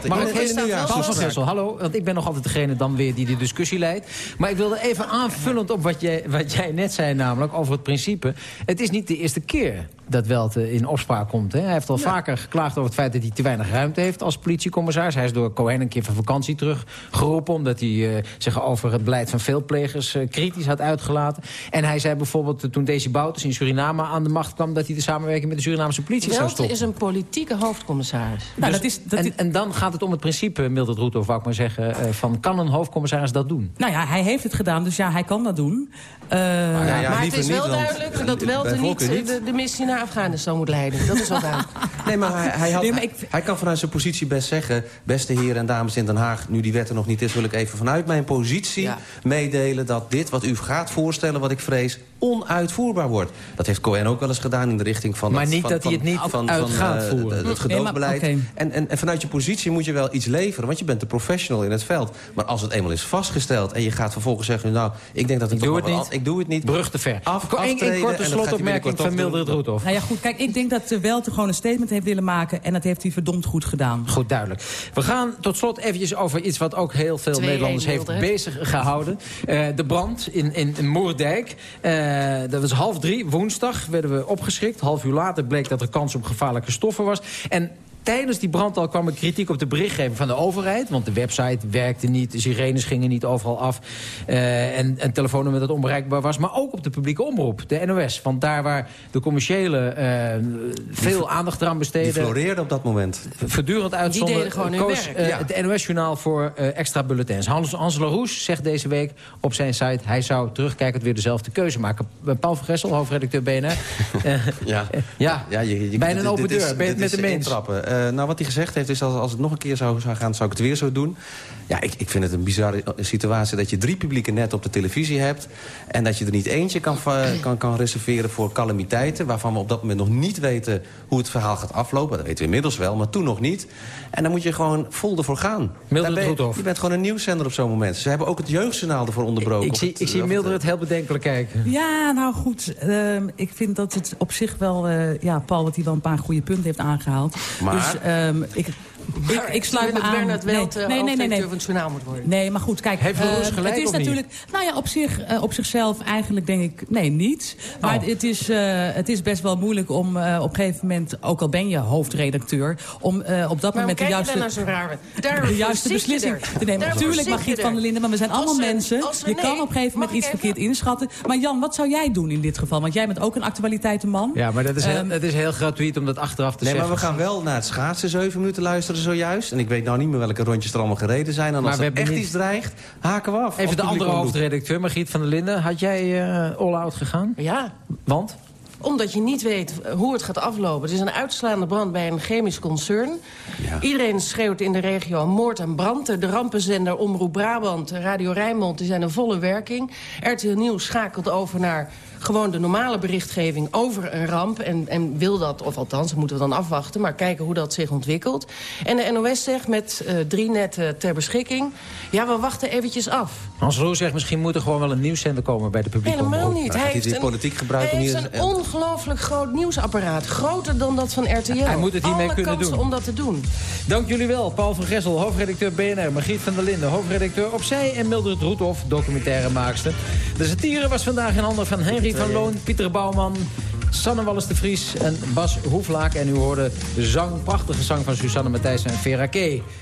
mag In ik Paul van. Gessel, hallo. Want ik ben nog altijd degene dan weer die de discussie leidt. Maar ik wilde even aanvullend op wat jij, wat jij net zei namelijk over het principe. Het is niet de eerste keer dat Welte in opspraak komt. Hè. Hij heeft al vaker geklaagd over het feit dat hij te weinig ruimte heeft als politiecommissaris. Hij is door Cohen een keer van vakantie teruggeroepen... omdat hij eh, zich over het beleid van veelplegers eh, kritisch had uitgelaten. En hij zei bijvoorbeeld eh, toen Desi Bouters in Suriname aan de macht kwam... dat hij de samenwerking met de Surinaamse politie zou Welte stoppen. is een politieke hoofdcommissaris. Nou, Dus- dat is, dat en, is- en dan gaat het om het principe, Mildred Roethoff, wou ik maar zeggen... eh, van kan een hoofdcommissaris dat doen? nou ja, hij heeft het gedaan, dus ja, hij kan dat doen. Eh, ja, ja, maar het is wel duidelijk dat Welte niet. de, de missie naar Afghanistan moet leiden. Dat is wel duidelijk. Nee, maar hij, hij, had- Nee, maar ik- hij kan vanuit zijn positie best zeggen... beste heren en dames in Den Haag, nu die wet er nog niet is... wil ik even vanuit mijn positie Ja. meedelen... dat dit wat u gaat voorstellen, wat ik vrees, onuitvoerbaar wordt. Dat heeft Cohen ook wel eens gedaan in de richting van... Maar het- niet van, dat hij het van- niet van, uit van, gaat eh, voeren. Het Nee, gedoogbeleid. en, en, en vanuit je positie moet je wel iets leveren... want je bent de professional in het veld. Maar als het eenmaal is vastgesteld... en je gaat vervolgens zeggen... nou, ik denk dat het Ik doe het niet. an- Ik doe het niet. Brug te ver. Af, aftreden, korte en dat slotopmerking van. Mildred Roethoff. Nou ja, goed, kijk, ik denk dat de Welte gewoon een statement heeft willen maken... en dat heeft hij verdomd goed gedaan. Goed, duidelijk. We gaan tot slot eventjes over iets wat ook heel veel 2-1 Nederlanders heeft bezig gehouden. Eh, de brand in, in, in Moerdijk. Eh, dat was half drie, woensdag, werden we opgeschrikt. Half uur later bleek dat er kans op gevaarlijke stoffen was. En tijdens die brand al kwam er kritiek op de berichtgeving van de overheid. Want de website werkte niet, de sirenes gingen niet overal af. eh, en een telefoonnummer dat onbereikbaar was. Maar ook op de publieke omroep, de NOS. Want daar waar de commerciële eh, veel aandacht eraan Die besteden... floreerde op dat moment. voortdurend uitzonden... deden gewoon hun koos, werk. Ja. het NOS-journaal voor extra bulletins. Hans, Hans Larouche zegt deze week op zijn site... hij zou terugkijkend weer dezelfde keuze maken. Paul van Gessel, hoofdredacteur BNR. Eh, Ja, ja. ja je, je, Bijna dit- een open is- deur. Ben je dit het met is hem eens? intrappen. Eh, nou, wat hij gezegd heeft is als, als het nog een keer zou, zou gaan, zou ik het weer zo doen. Ja, ik, ik vind het een bizarre situatie dat je drie publieke netten op de televisie hebt... en dat je er niet eentje kan, kan, kan reserveren voor calamiteiten... waarvan we op dat moment nog niet weten hoe het verhaal gaat aflopen. Dat weten we inmiddels wel, maar toen nog niet. En dan moet je gewoon vol ervoor gaan. Mildred Daar ben je, Roethoff. je bent gewoon een nieuwszender op zo'n moment. Ze hebben ook het jeugdjournaal ervoor onderbroken. Ik zie, het- ik zie het- Mildred heel bedenkelijk kijken. Ja, nou goed. ehm, ik vind dat het op zich wel... eh, ja, Paul, dat hij wel een paar goede punten heeft aangehaald. Maar? Dus ehm, ik, ik, ik sluit me dat aan. Bernard Nee, Welte nee, nee, nee, hoofdredacteur nee. van het journaal moet worden. Nee, maar goed, kijk. Heeft eh, gelijk het is of niet? natuurlijk, Nou ja, op, zich, eh, op zichzelf eigenlijk denk ik, nee, niet. Maar Oh. het, is, eh, het is best wel moeilijk om eh, op een gegeven moment, ook al ben je hoofdredacteur, om eh, op dat moment de juiste, nou zo raar? Daarvoor de juiste beslissing te nemen. Natuurlijk, Margriet je van der er. Linden, maar we zijn Als allemaal mensen. als je nee, kan op een gegeven moment mag iets verkeerd inschatten. Maar Jan, wat zou jij doen in dit geval? Want jij bent ook een actualiteitenman. Ja, maar dat is, heel, Ehm, het is heel gratuit om dat achteraf te Nee, maar zeggen. we gaan wel naar het schaatsen zeven minuten luisteren zojuist. En ik weet nou niet meer welke rondjes er allemaal gereden zijn. En Maar als er echt niet- iets dreigt, haken we af. Even de andere hoofdredacteur, Margriet van der Linden. Had jij eh all-out gegaan? Ja, Want? Omdat je niet weet hoe het gaat aflopen. Het is een uitslaande brand bij een chemisch concern. Iedereen schreeuwt in de regio moord en brand. De rampenzender Omroep Brabant, Radio Rijnmond... die zijn in volle werking. RTL Nieuws schakelt over naar gewoon de normale berichtgeving over een ramp. En, en wil dat, of althans, dat moeten we dan afwachten... maar kijken hoe dat zich ontwikkelt. En de NOS zegt met eh, drie netten ter beschikking... ja, we wachten eventjes af. Hans Roos zegt misschien moet er gewoon wel een nieuwszender komen bij de publieke Helemaal niet. Maar Hij heeft die een, politiek gebruiken hij om heeft hier- een ongelooflijk groot nieuwsapparaat. Groter dan dat van RTL. Hij moet het hiermee Alle kunnen kansen doen. om dat te doen. Dank jullie wel. Paul van Gessel, hoofdredacteur BNR. Margriet van der Linden, hoofdredacteur Opzij. En Mildred Roethoff, documentairemaakster. De satire was vandaag in handen van Henry van Loon, Pieter Bouwman... Sanne Wallis de Vries en Bas Hoeflaak. En u hoorde de zang, prachtige zang van Susanne Matthijs en Vera K.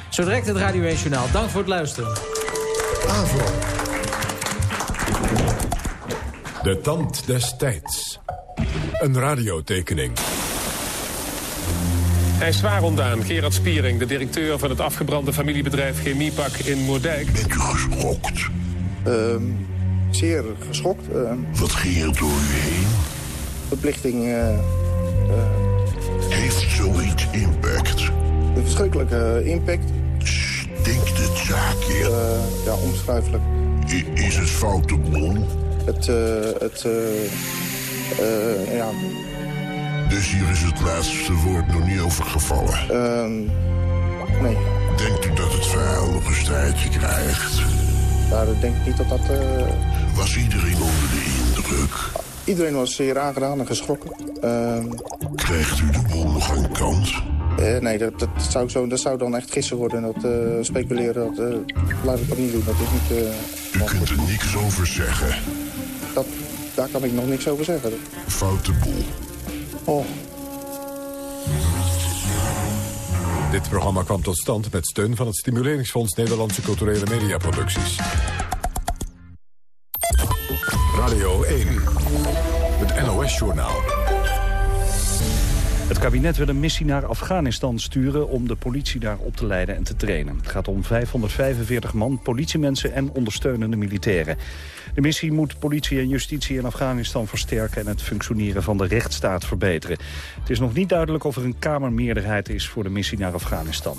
Zo direct het Radio 1 Journaal. Dank voor het luisteren. Avro. De tand des tijds. Een radiotekening. Hij is zwaar ontdaan. Gerard Spiering, de directeur van het afgebrande familiebedrijf Chemiepak in Moerdijk. Bent u geschokt? Ehm, zeer geschokt. Ehm, Wat ging er door u heen? verplichting... eh, eh, Heeft zoiets impact? een verschrikkelijke impact. Stinkt het zaakje? Eh, ja, onbeschrijfelijk. Is het foute bron? Het, eh, het, eh, eh, ja, Dus hier is het laatste woord nog niet over gevallen. ehm, nee. Denkt u dat het verhaal nog een staartje krijgt? Daar denk ik niet dat dat... eh, Was iedereen onder de indruk? iedereen was zeer aangedaan en geschrokken. Ehm, Krijgt u de boel nog aan kant? eh, nee, dat, dat, zou zo, dat zou dan echt gissen worden. En dat eh, speculeren, dat, eh, laat ik dat niet doen. Dat is niet... U kunt er niks over zeggen. dat, daar kan ik nog niks over zeggen. Foute boel. Oh, Dit programma kwam tot stand met steun van het Stimuleringsfonds Nederlandse Culturele Mediaproducties. Radio 1. Het NOS-journaal. Het kabinet wil een missie naar Afghanistan sturen om de politie daar op te leiden en te trainen. Het gaat om 545 man, politiemensen en ondersteunende militairen. De missie moet politie en justitie in Afghanistan versterken... en het functioneren van de rechtsstaat verbeteren. Het is nog niet duidelijk of er een Kamermeerderheid is voor de missie naar Afghanistan.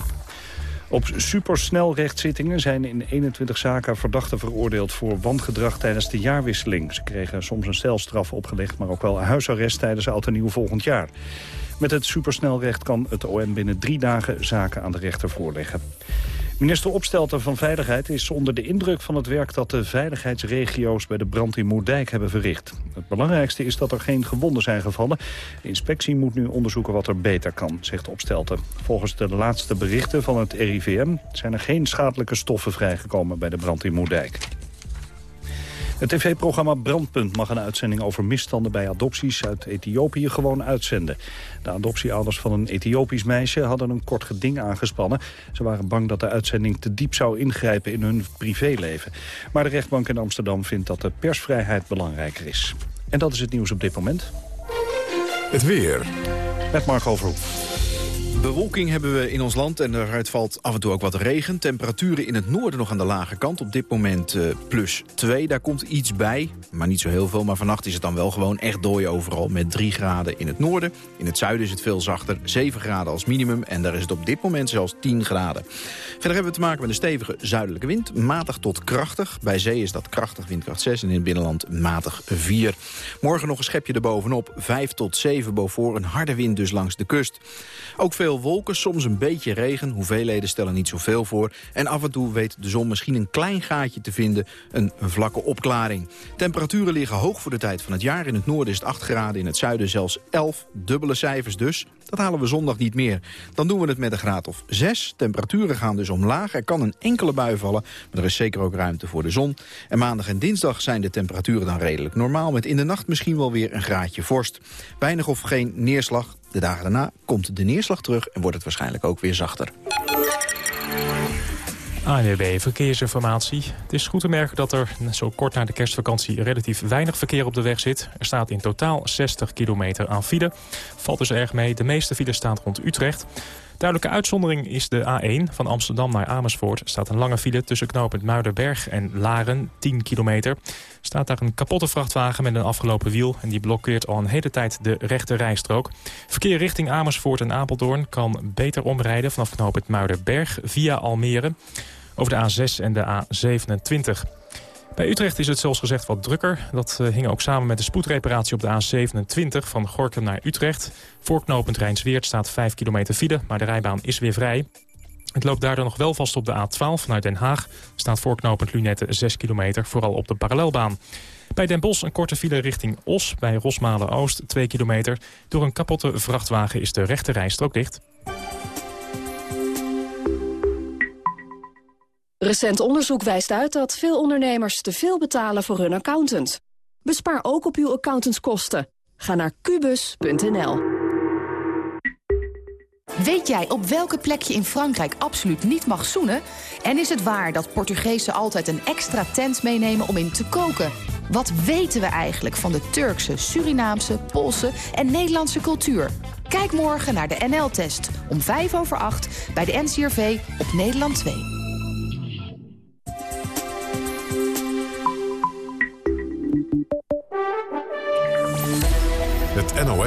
Op supersnelrechtszittingen zijn in 21 zaken verdachten veroordeeld voor wangedrag tijdens de jaarwisseling. Ze kregen soms een celstraf opgelegd, maar ook wel huisarrest tijdens oud en nieuw volgend jaar. Met het supersnelrecht kan het OM binnen drie dagen zaken aan de rechter voorleggen. Minister Opstelten van Veiligheid is onder de indruk van het werk dat de veiligheidsregio's bij de brand in Moerdijk hebben verricht. Het belangrijkste is dat er geen gewonden zijn gevallen. De inspectie moet nu onderzoeken wat er beter kan, zegt Opstelten. Volgens de laatste berichten van het RIVM zijn er geen schadelijke stoffen vrijgekomen bij de brand in Moerdijk. Het tv-programma Brandpunt mag een uitzending over misstanden bij adopties uit Ethiopië gewoon uitzenden. De adoptieouders van een Ethiopisch meisje hadden een kort geding aangespannen. Ze waren bang dat de uitzending te diep zou ingrijpen in hun privéleven. Maar de rechtbank in Amsterdam vindt dat de persvrijheid belangrijker is. En dat is het nieuws op dit moment. Het weer. Met Marco Verhoef. Bewolking hebben we in ons land en eruit valt af en toe ook wat regen. Temperaturen in het noorden nog aan de lage kant. Op dit moment uh, plus 2. Daar komt iets bij, maar niet zo heel veel. Maar vannacht is het dan wel gewoon echt dooi overal met 3 graden in het noorden. In het zuiden is het veel zachter, 7 graden als minimum. En daar is het op dit moment zelfs 10 graden. Verder hebben we te maken met een stevige zuidelijke wind. Matig tot krachtig. Bij zee is dat krachtig windkracht 6 en in het binnenland matig 4. Morgen nog een schepje erbovenop. 5 tot 7 boven een harde wind dus langs de kust. Ook veel wolken, soms een beetje regen. Hoeveelheden stellen niet zoveel voor. En af en toe weet de zon misschien een klein gaatje te vinden. Een vlakke opklaring. Temperaturen liggen hoog voor de tijd van het jaar. In het noorden is het 8 graden, in het zuiden zelfs 11. Dubbele cijfers dus. Dat halen we zondag niet meer. Dan doen we het met een graad of 6. Temperaturen gaan dus omlaag. Er kan een enkele bui vallen, maar er is zeker ook ruimte voor de zon. En maandag en dinsdag zijn de temperaturen dan redelijk normaal... met in de nacht misschien wel weer een graadje vorst. Weinig of geen neerslag. De dagen daarna komt de neerslag terug en wordt het waarschijnlijk ook weer zachter. ANWB Verkeersinformatie. Het is goed te merken dat er zo kort na de kerstvakantie relatief weinig verkeer op de weg zit. Er staat in totaal 60 kilometer aan file. Valt dus erg mee. De meeste files staan rond Utrecht. Duidelijke uitzondering is de A1 van Amsterdam naar Amersfoort. Er staat een lange file tussen knooppunt Muiderberg en Laren, 10 kilometer. Staat daar een kapotte vrachtwagen met een afgelopen wiel... en die blokkeert al een hele tijd de rechte rijstrook. Verkeer richting Amersfoort en Apeldoorn kan beter omrijden... vanaf knooppunt Muiderberg via Almere over de A6 en de A27. Bij Utrecht is het zoals gezegd wat drukker. Dat uh, hing ook samen met de spoedreparatie op de A27 van Gorkum naar Utrecht. Voorknopend Rijnsweert staat 5 kilometer file, maar de rijbaan is weer vrij. Het loopt daardoor nog wel vast op de A12 vanuit Den Haag. Staat voorknopend Lunette 6 kilometer, vooral op de parallelbaan. Bij Den Bosch een korte file richting Os, bij Rosmalen-Oost 2 kilometer. Door een kapotte vrachtwagen is de rechte rijstrook dicht. Recent onderzoek wijst uit dat veel ondernemers te veel betalen voor hun accountant. Bespaar ook op uw accountantskosten. Ga naar kubus.nl. Weet jij op welke plek je in Frankrijk absoluut niet mag zoenen? En is het waar dat Portugezen altijd een extra tent meenemen om in te koken? Wat weten we eigenlijk van de Turkse, Surinaamse, Poolse en Nederlandse cultuur? Kijk morgen naar de NL-test om 5 over 8 bij de NCRV op Nederland 2.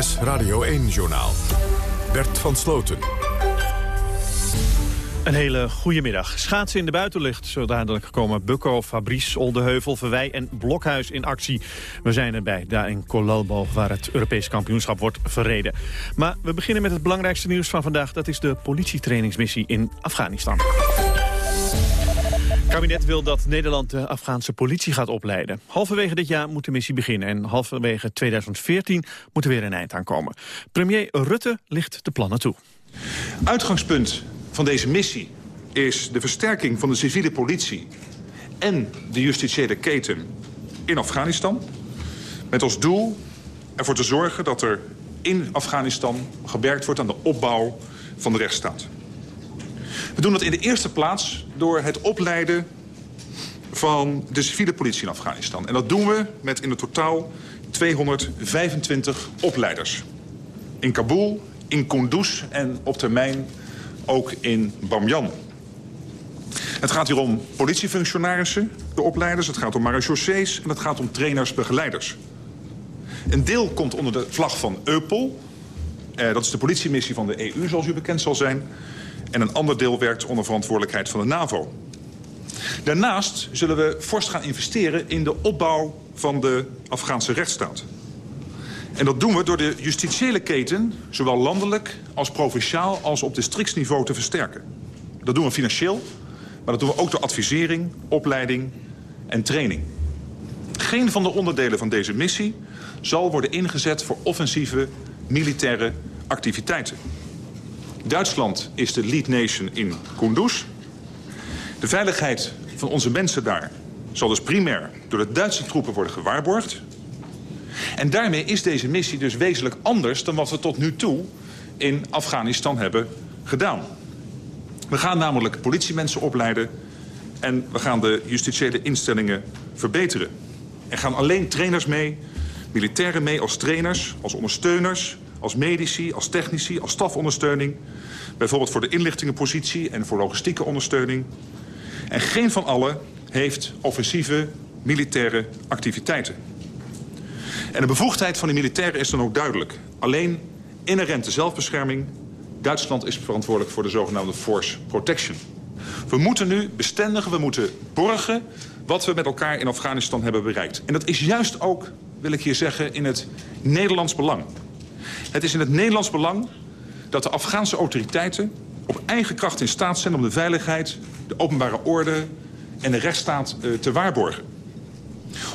Radio 1-journaal. Bert van Sloten. Een hele goede middag. Schaatsen in de buitenlucht. Zo dadelijk komen Bukko, Fabrice, Oldeheuvel, Verwij en Blokhuis in actie. We zijn erbij, daar in Colalbo, waar het Europees kampioenschap wordt verreden. Maar we beginnen met het belangrijkste nieuws van vandaag. Dat is de politietrainingsmissie in Afghanistan. Kabinet wil dat Nederland de Afghaanse politie gaat opleiden. Halverwege dit jaar moet de missie beginnen en halverwege 2014 moet er weer een eind aankomen. Premier Rutte ligt de plannen toe. Uitgangspunt van deze missie is de versterking van de civiele politie en de justitiële keten in Afghanistan. Met als doel ervoor te zorgen dat er in Afghanistan gewerkt wordt aan de opbouw van de rechtsstaat. We doen dat in de eerste plaats door het opleiden van de civiele politie in Afghanistan. En dat doen we met in het totaal 225 opleiders. In Kabul, in Kunduz en op termijn ook in Bamyan. Het gaat hier om politiefunctionarissen, de opleiders. Het gaat om marechaussees en het gaat om trainers, begeleiders. Een deel komt onder de vlag van EUPOL. Eh, dat is de politiemissie van de EU, zoals u bekend zal zijn. En een ander deel werkt onder verantwoordelijkheid van de NAVO. Daarnaast zullen we fors gaan investeren in de opbouw van de Afghaanse rechtsstaat. En dat doen we door de justitiële keten, zowel landelijk als provinciaal als op districtsniveau te versterken. Dat doen we financieel, maar dat doen we ook door advisering, opleiding en training. Geen van de onderdelen van deze missie zal worden ingezet voor offensieve militaire activiteiten. Duitsland is de lead nation in Kunduz. De veiligheid van onze mensen daar zal dus primair door de Duitse troepen worden gewaarborgd. En daarmee is deze missie dus wezenlijk anders dan wat we tot nu toe in Afghanistan hebben gedaan. We gaan namelijk politiemensen opleiden en we gaan de justitiële instellingen verbeteren. Er gaan alleen trainers mee, militairen mee als trainers, als ondersteuners, als medici, als technici, als stafondersteuning. Bijvoorbeeld voor de inlichtingenpositie en voor logistieke ondersteuning. En geen van allen heeft offensieve militaire activiteiten. En de bevoegdheid van de militairen is dan ook duidelijk. Alleen inherente zelfbescherming. Duitsland is verantwoordelijk voor de zogenaamde force protection. We moeten nu bestendigen, we moeten borgen wat we met elkaar in Afghanistan hebben bereikt. En dat is juist ook, wil ik hier zeggen, in het Nederlands belang. Het is in het Nederlands belang dat de Afghaanse autoriteiten op eigen kracht in staat zijn om de veiligheid, de openbare orde en de rechtsstaat uh, te waarborgen.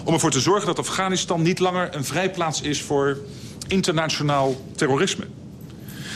Om ervoor te zorgen dat Afghanistan niet langer een vrijplaats is voor internationaal terrorisme.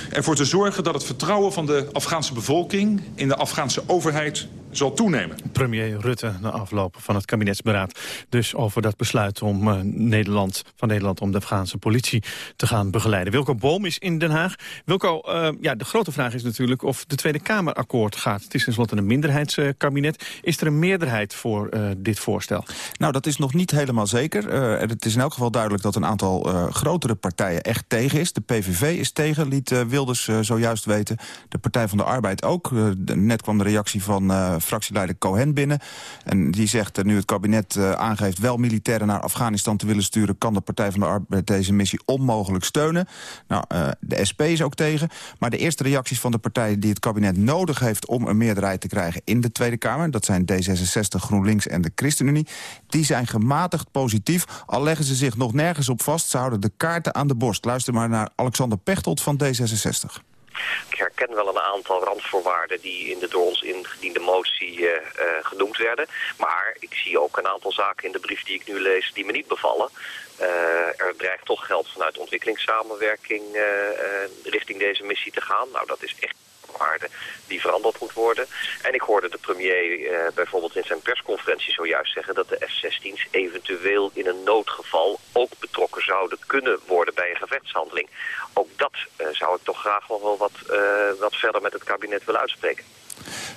Ervoor te zorgen dat het vertrouwen van de Afghaanse bevolking in de Afghaanse overheid zal toenemen. Premier Rutte na afloop van het kabinetsberaad. Dus over dat besluit om uh, Nederland, van Nederland om de Afghaanse politie te gaan begeleiden. Wilco Boom is in Den Haag. Wilco, uh, ja, de grote vraag is natuurlijk of de Tweede Kamer akkoord gaat. Het is tenslotte een minderheidskabinet. Is er een meerderheid voor uh, dit voorstel? Nou, dat is nog niet helemaal zeker. het is in elk geval duidelijk dat een aantal grotere partijen echt tegen is. De PVV is tegen, liet Wilders zojuist weten. De Partij van de Arbeid ook. net kwam de reactie van fractieleider Cohen binnen. En die zegt, uh, nu het kabinet uh, aangeeft wel militairen naar Afghanistan te willen sturen... kan de Partij van de Arbeid deze missie onmogelijk steunen. Nou, de SP is ook tegen. Maar de eerste reacties van de partijen die het kabinet nodig heeft... om een meerderheid te krijgen in de Tweede Kamer... dat zijn D66, GroenLinks en de ChristenUnie... die zijn gematigd positief, al leggen ze zich nog nergens op vast. Ze houden de kaarten aan de borst. Luister maar naar Alexander Pechtold van D66. Ik herken wel een aantal randvoorwaarden die in de door ons ingediende motie uh, uh, genoemd werden. Maar ik zie ook een aantal zaken in de brief die ik nu lees die me niet bevallen. Uh, er dreigt toch geld vanuit ontwikkelingssamenwerking richting deze missie te gaan. Nou, dat is echt aarde die veranderd moet worden. En ik hoorde de premier eh, bijvoorbeeld in zijn persconferentie zojuist zeggen... dat de F-16's eventueel in een noodgeval ook betrokken zouden kunnen worden bij een gevechtshandeling. Ook dat eh, zou ik toch graag nog wel wat, eh, wat verder met het kabinet willen uitspreken.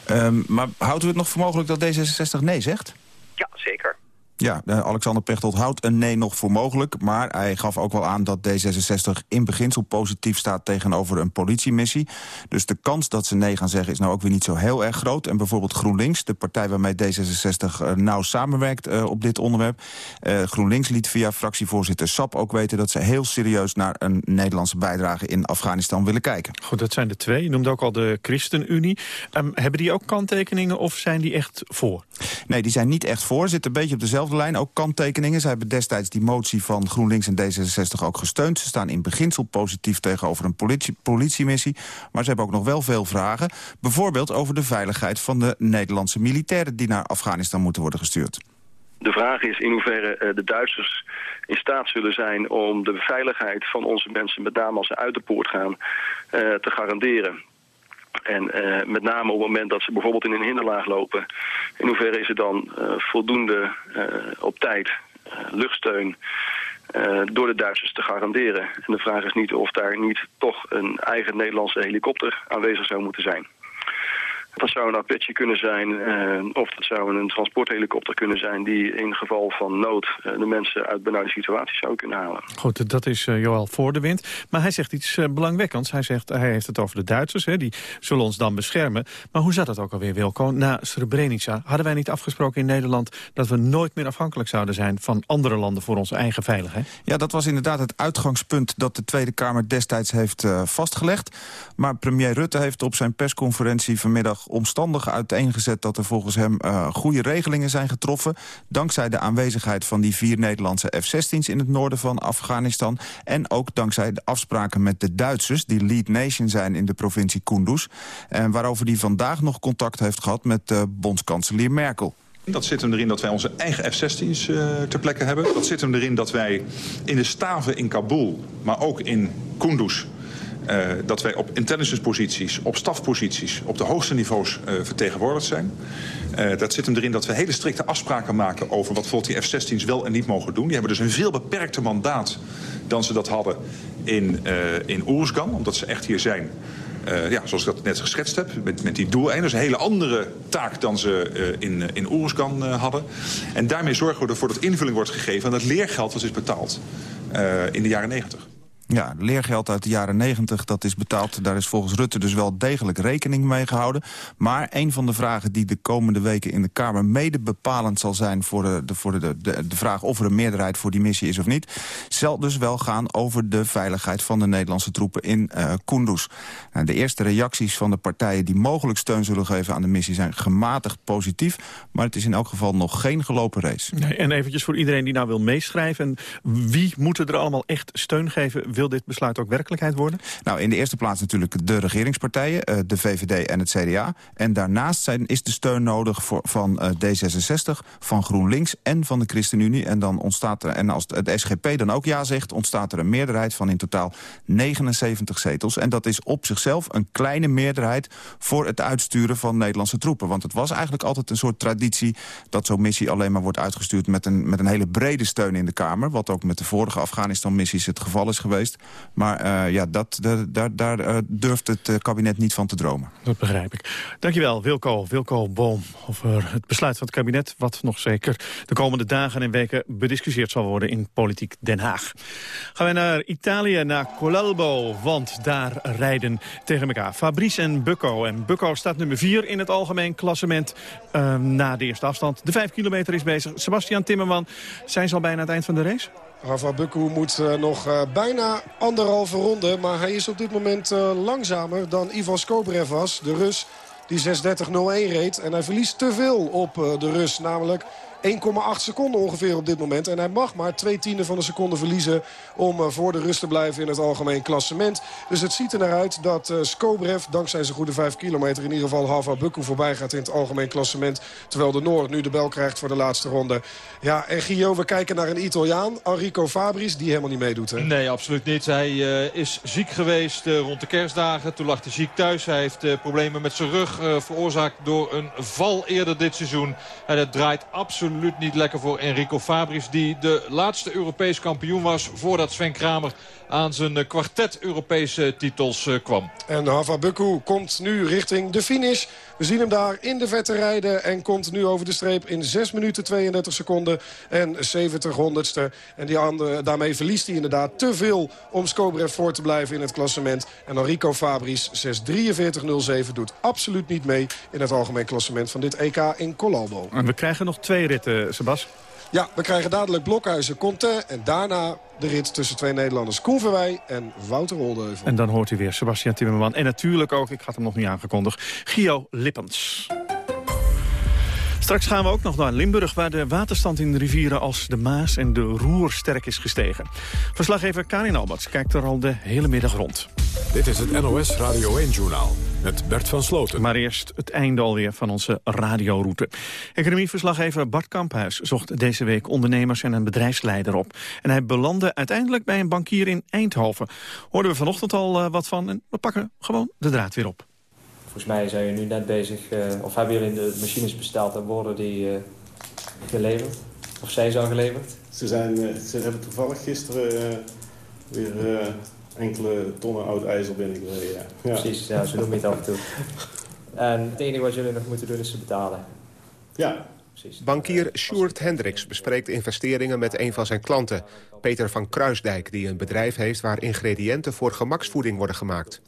Ehm, maar houdt u het nog voor mogelijk dat D66 nee zegt? Ja, zeker. Ja, eh, Alexander Pechtold houdt een nee nog voor mogelijk... maar hij gaf ook wel aan dat D66 in beginsel positief staat... tegenover een politiemissie. Dus de kans dat ze nee gaan zeggen is nou ook weer niet zo heel erg groot. En bijvoorbeeld GroenLinks, de partij waarmee D66 uh, nauw samenwerkt uh, op dit onderwerp... Uh, GroenLinks liet via fractievoorzitter Sap ook weten... dat ze heel serieus naar een Nederlandse bijdrage in Afghanistan willen kijken. Goed, dat zijn de twee. Je noemde ook al de ChristenUnie. Um, hebben die ook kanttekeningen of zijn die echt voor? Nee, die zijn niet echt voor. Zitten een beetje op dezelfde lijn, ook kanttekeningen. Ze hebben destijds die motie van GroenLinks en D66 ook gesteund. Ze staan in beginsel positief tegenover een politie politiemissie. Maar ze hebben ook nog wel veel vragen. Bijvoorbeeld over de veiligheid van de Nederlandse militairen... die naar Afghanistan moeten worden gestuurd. De vraag is in hoeverre de Duitsers in staat zullen zijn om de veiligheid van onze mensen, met name als ze uit de poort gaan, uh, te garanderen. En uh, met name op het moment dat ze bijvoorbeeld in een hinderlaag lopen... in hoeverre is er dan uh, voldoende uh, op tijd luchtsteun... door de Duitsers te garanderen. En de vraag is niet of daar niet toch een eigen Nederlandse helikopter aanwezig zou moeten zijn. Dat zou een apetje kunnen zijn, uh, of dat zou een transporthelikopter kunnen zijn... die in geval van nood uh, de mensen uit benauwde situaties zou kunnen halen. Goed, dat is uh, Joël voor de wind. Maar hij zegt iets belangwekkends. Hij, zegt, hij heeft het over de Duitsers, hè, die zullen ons dan beschermen. Maar hoe zat het ook alweer, Wilco? Na Srebrenica hadden wij niet afgesproken in Nederland... dat we nooit meer afhankelijk zouden zijn van andere landen voor onze eigen veiligheid? Ja, dat was inderdaad het uitgangspunt dat de Tweede Kamer destijds heeft vastgelegd. Maar premier Rutte heeft op zijn persconferentie vanmiddag omstandig uiteengezet dat er volgens hem uh, goede regelingen zijn getroffen. Dankzij de aanwezigheid van die vier Nederlandse F-16's in het noorden van Afghanistan. En ook dankzij de afspraken met de Duitsers, die lead nation zijn in de provincie Kunduz. En waarover hij vandaag nog contact heeft gehad met bondskanselier Merkel. Dat zit hem erin dat wij onze eigen F-16's uh, ter plekke hebben. Dat zit hem erin dat wij in de staven in Kabul, maar ook in Kunduz... Uh, dat wij op intelligence-posities, op stafposities... op de hoogste niveaus uh, vertegenwoordigd zijn. Uh, dat zit hem erin dat we hele strikte afspraken maken... over wat bijvoorbeeld die F-16's wel en niet mogen doen. Die hebben dus een veel beperkter mandaat dan ze dat hadden in, in Oeruzgan. Omdat ze echt hier zijn... Ja, zoals ik dat net geschetst heb, met, met die doeleinden. Dat is een hele andere taak dan ze in, in hadden. En daarmee zorgen we ervoor dat invulling wordt gegeven aan het leergeld dat is betaald in de jaren negentig. Ja, leergeld uit de jaren 90, dat is betaald. Daar is volgens Rutte dus wel degelijk rekening mee gehouden. Maar een van de vragen die de komende weken in de Kamer... mede bepalend zal zijn voor de, de, voor de, de, de vraag of er een meerderheid voor die missie is of niet... zal dus wel gaan over de veiligheid van de Nederlandse troepen in uh. Nou, de eerste reacties van de partijen die mogelijk steun zullen geven aan de missie... zijn gematigd positief, maar het is in elk geval nog geen gelopen race. Nee, en eventjes voor iedereen die nou wil meeschrijven... wie moet er allemaal echt steun geven wil dit besluit ook werkelijkheid worden? Nou, in de eerste plaats natuurlijk de regeringspartijen, de VVD en het CDA. En daarnaast zijn, is de steun nodig voor, van D66, van GroenLinks en van de ChristenUnie. En, dan ontstaat er, en als het SGP dan ook ja zegt, ontstaat er een meerderheid van in totaal 79 zetels. En dat is op zichzelf een kleine meerderheid voor het uitsturen van Nederlandse troepen. Want het was eigenlijk altijd een soort traditie dat zo'n missie alleen maar wordt uitgestuurd met een, met een hele brede steun in de Kamer. Wat ook met de vorige Afghanistan-missies het geval is geweest. Maar uh, ja, dat, daar, daar uh, durft het uh, kabinet niet van te dromen. Dat begrijp ik. Dankjewel, Wilco, Wilco Boom, over het besluit van het kabinet... wat nog zeker de komende dagen en weken bediscussieerd zal worden in politiek Den Haag. Gaan we naar Italië, naar Colalbo, want daar rijden tegen elkaar Fabrice en Bucco. En Bucco staat nummer 4 in het algemeen klassement na de eerste afstand. De 5 kilometer is bezig. Sebastian Timmerman, zijn ze al bijna het eind van de race? Rafa Bukku moet uh, nog uh, bijna anderhalve ronde. Maar hij is op dit moment uh, langzamer dan Ivan Skobrev was. De Rus die 6.30.01 reed. En hij verliest te veel op de Rus. Namelijk 1,8 seconden ongeveer op dit moment. En hij mag maar twee tienden van een seconde verliezen... om uh, voor de rust te blijven in het algemeen klassement. Dus het ziet er naar uit dat uh, Skobrev, dankzij zijn goede 5 kilometer... in ieder geval Hava Bukku voorbij gaat in het algemeen klassement. Terwijl de Noord nu de bel krijgt voor de laatste ronde. Ja, en Gio, we kijken naar een Italiaan, Enrico Fabris... die helemaal niet meedoet, hè? Nee, absoluut niet. Hij uh, is ziek geweest rond de kerstdagen. Toen lag hij ziek thuis. Hij heeft problemen met zijn rug veroorzaakt door een val eerder dit seizoen. En het draait absoluut absoluut niet lekker voor Enrico Fabris... die de laatste Europees kampioen was voordat Sven Kramer aan zijn kwartet Europese titels kwam. En Hava Bukku komt nu richting de finish. We zien hem daar in de vette rijden en komt nu over de streep in 6 minuten 32 seconden en 70 honderdste. En die andere, daarmee verliest hij inderdaad te veel om Skobrev voor te blijven in het klassement. En Enrico Fabris 6.43.07 doet absoluut niet mee in het algemeen klassement van dit EK in Colalbo. En we krijgen nog twee ritten, Sebas. Ja, we krijgen dadelijk Blokhuizen Conte. En daarna de rit tussen twee Nederlanders. Koen Verwij en Wouter Oldeuvel. En dan hoort u weer Sebastian Timmerman. En natuurlijk ook, ik had hem nog niet aangekondigd, Gio Lippens. Straks gaan we ook nog naar Limburg... waar de waterstand in de rivieren als de Maas en de Roer sterk is gestegen. Verslaggever Karin Alberts kijkt er al de hele middag rond. Dit is het NOS Radio 1-journaal met Bert van Sloten. Maar eerst het einde alweer van onze radioroute. Economieverslaggever Bart Kamphuis zocht deze week ondernemers en een bedrijfsleider op. En hij belandde uiteindelijk bij een bankier in Eindhoven. Hoorden we vanochtend al uh, wat van en we pakken gewoon de draad weer op. Volgens mij zijn jullie nu net bezig, uh, of hebben jullie de machines besteld en worden die uh, geleverd? Of zijn ze al geleverd? Ze, zijn, ze hebben toevallig gisteren weer enkele tonnen oud ijzer binnengereden. Ja. ja. Precies, ja, ze noemen het af en toe. En het enige wat jullie nog moeten doen is ze betalen. Ja. Precies. Bankier Sjoerd Hendricks bespreekt investeringen met een van zijn klanten... Peter van Kruisdijk, die een bedrijf heeft... waar ingrediënten voor gemaksvoeding worden gemaakt.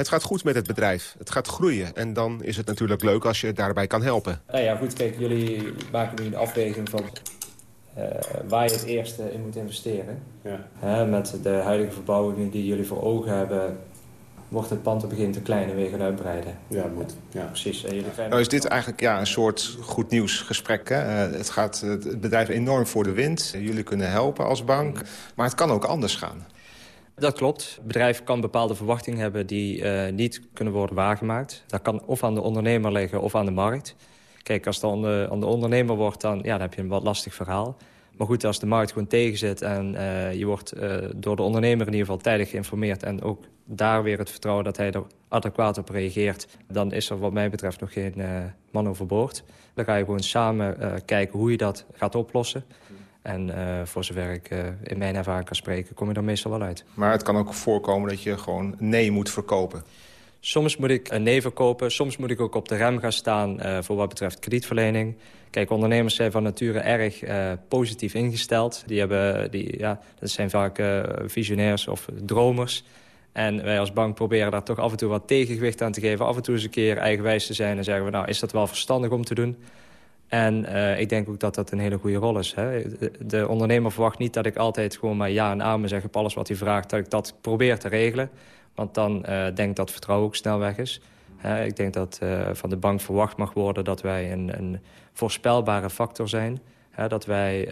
Het gaat goed met het bedrijf. Het gaat groeien. En dan is het natuurlijk leuk als je daarbij kan helpen. Nou ja, goed, kijk, jullie maken nu een afweging van uh, waar je het eerste in moet investeren. Ja. met de huidige verbouwingen die jullie voor ogen hebben... wordt het pand op begin te klein en weer gaan uitbreiden. Ja, moet. Ja. Precies. En jullie nou is dit eigenlijk ja, een soort goed nieuwsgesprek. Hè? Uh, het gaat het bedrijf enorm voor de wind. Jullie kunnen helpen als bank. Maar het kan ook anders gaan. Dat klopt. Het bedrijf kan bepaalde verwachtingen hebben die uh, niet kunnen worden waargemaakt. Dat kan of aan de ondernemer liggen of aan de markt. Kijk, als het aan de, aan de ondernemer wordt, dan, ja, dan heb je een wat lastig verhaal. Maar goed, als de markt gewoon tegenzit en uh, je wordt door de ondernemer in ieder geval tijdig geïnformeerd... en ook daar weer het vertrouwen dat hij er adequaat op reageert... dan is er wat mij betreft nog geen uh, man overboord. Dan ga je gewoon samen kijken hoe je dat gaat oplossen. En voor zover ik in mijn ervaring kan spreken, kom je er meestal wel uit. Maar het kan ook voorkomen dat je gewoon nee moet verkopen. Soms moet ik een nee verkopen, soms moet ik ook op de rem gaan staan uh, voor wat betreft kredietverlening. Kijk, ondernemers zijn van nature erg positief ingesteld. Die, hebben, die, ja, dat zijn vaak visionairs of dromers. En wij als bank proberen daar toch af en toe wat tegengewicht aan te geven. Af en toe eens een keer eigenwijs te zijn en zeggen we... nou, is dat wel verstandig om te doen? En ik denk ook dat dat een hele goede rol is. Hè? De, de ondernemer verwacht niet dat ik altijd gewoon maar ja en amen zeg op alles wat hij vraagt. Dat ik dat probeer te regelen. Want dan uh, denk ik dat vertrouwen ook snel weg is. Ik denk dat uh, van de bank verwacht mag worden dat wij een, een voorspelbare factor zijn. dat wij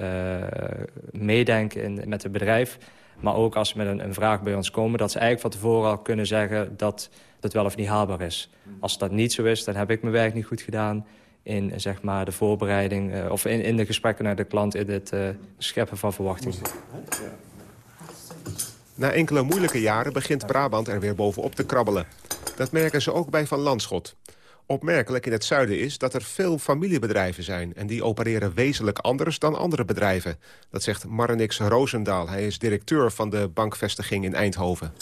meedenken in, met het bedrijf. Maar ook als ze met een, een, vraag bij ons komen... dat ze eigenlijk van tevoren al kunnen zeggen dat het wel of niet haalbaar is. Als dat niet zo is, dan heb ik mijn werk niet goed gedaan in zeg maar, de voorbereiding... of in, in de gesprekken naar de klant in het scheppen van verwachtingen. Na enkele moeilijke jaren begint Brabant er weer bovenop te krabbelen. Dat merken ze ook bij Van Landschot. Opmerkelijk in het zuiden is dat er veel familiebedrijven zijn... en die opereren wezenlijk anders dan andere bedrijven. Dat zegt Marnix Roosendaal. Hij is directeur van de bankvestiging in Eindhoven.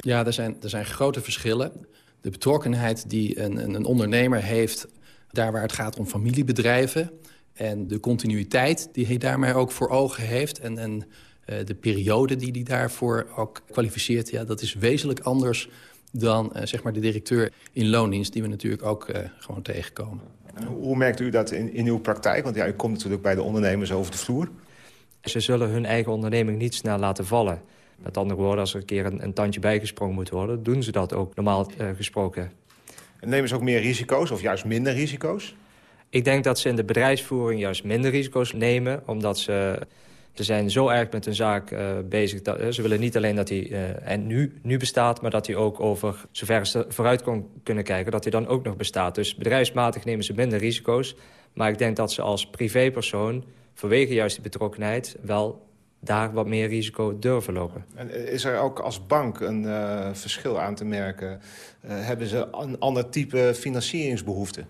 Ja, er zijn, er zijn grote verschillen. De betrokkenheid die een, een, een ondernemer heeft... daar waar het gaat om familiebedrijven... en de continuïteit die hij daarmee ook voor ogen heeft... en, en uh, de periode die hij daarvoor ook kwalificeert... Ja, dat is wezenlijk anders dan uh, zeg maar de directeur in loondienst... die we natuurlijk ook uh, gewoon tegenkomen. Hoe merkt u dat in, in uw praktijk? Want ja, u komt natuurlijk bij de ondernemers over de vloer. Ze zullen hun eigen onderneming niet snel laten vallen. Met andere woorden, als er een keer een, een tandje bijgesprongen moet worden... doen ze dat ook normaal uh, gesproken. En nemen ze ook meer risico's of juist minder risico's? Ik denk dat ze in de bedrijfsvoering juist minder risico's nemen... omdat ze ze zijn zo erg met hun zaak uh, bezig. Dat, uh, ze willen niet alleen dat hij uh, en nu, nu bestaat... maar dat hij ook over zover ze vooruit kon kunnen kijken... dat hij dan ook nog bestaat. Dus bedrijfsmatig nemen ze minder risico's. Maar ik denk dat ze als privépersoon... vanwege juist die betrokkenheid... wel daar wat meer risico durven lopen. En is er ook als bank een verschil aan te merken? hebben ze een ander type financieringsbehoefte?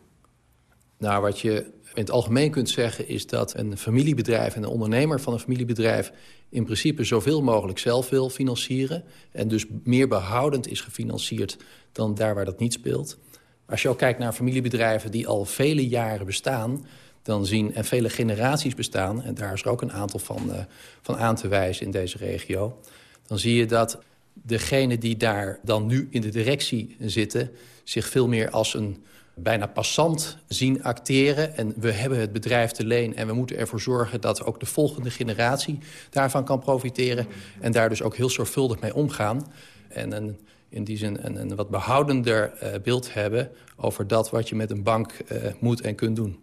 Nou, wat je in het algemeen kunt zeggen is dat een familiebedrijf... en een ondernemer van een familiebedrijf in principe zoveel mogelijk zelf wil financieren... en dus meer behoudend is gefinancierd dan daar waar dat niet speelt. Als je ook kijkt naar familiebedrijven die al vele jaren bestaan... dan zien, en vele generaties bestaan... en daar is er ook een aantal van, uh, van aan te wijzen in deze regio... dan zie je dat degenen die daar dan nu in de directie zitten... zich veel meer als een bijna passant zien acteren. En we hebben het bedrijf te leen en we moeten ervoor zorgen... dat ook de volgende generatie daarvan kan profiteren... en daar dus ook heel zorgvuldig mee omgaan. En in die zin een, een wat behoudender uh, beeld hebben... over dat wat je met een bank uh, moet en kunt doen.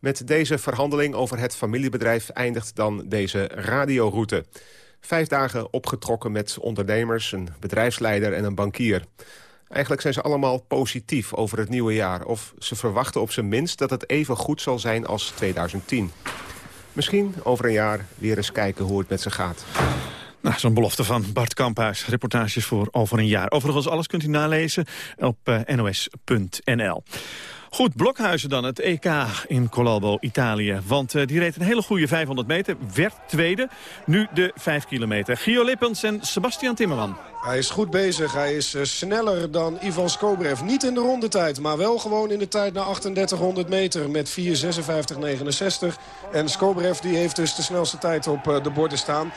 Met deze verhandeling over het familiebedrijf eindigt dan deze radioroute. Vijf dagen opgetrokken met ondernemers, een bedrijfsleider en een bankier. Eigenlijk zijn ze allemaal positief over het nieuwe jaar. Of ze verwachten op zijn minst dat het even goed zal zijn als 2010. Misschien over een jaar weer eens kijken hoe het met ze gaat. Nou, zo'n belofte van Bart Kamphuis. Reportages voor over een jaar. Overigens, alles kunt u nalezen op uh, nos.nl. Goed, Blokhuizen dan, het EK in Colalbo, Italië. Want uh, die reed een hele goede 500 meter, werd tweede. Nu de 5 kilometer. Gio Lippens en Sebastian Timmerman. Hij is goed bezig. Hij is uh, sneller dan Ivan Skobrev. Niet in de rondetijd, maar wel gewoon in de tijd na 3800 meter met 4.56.69. En Skobrev die heeft dus de snelste tijd op uh, de borden staan.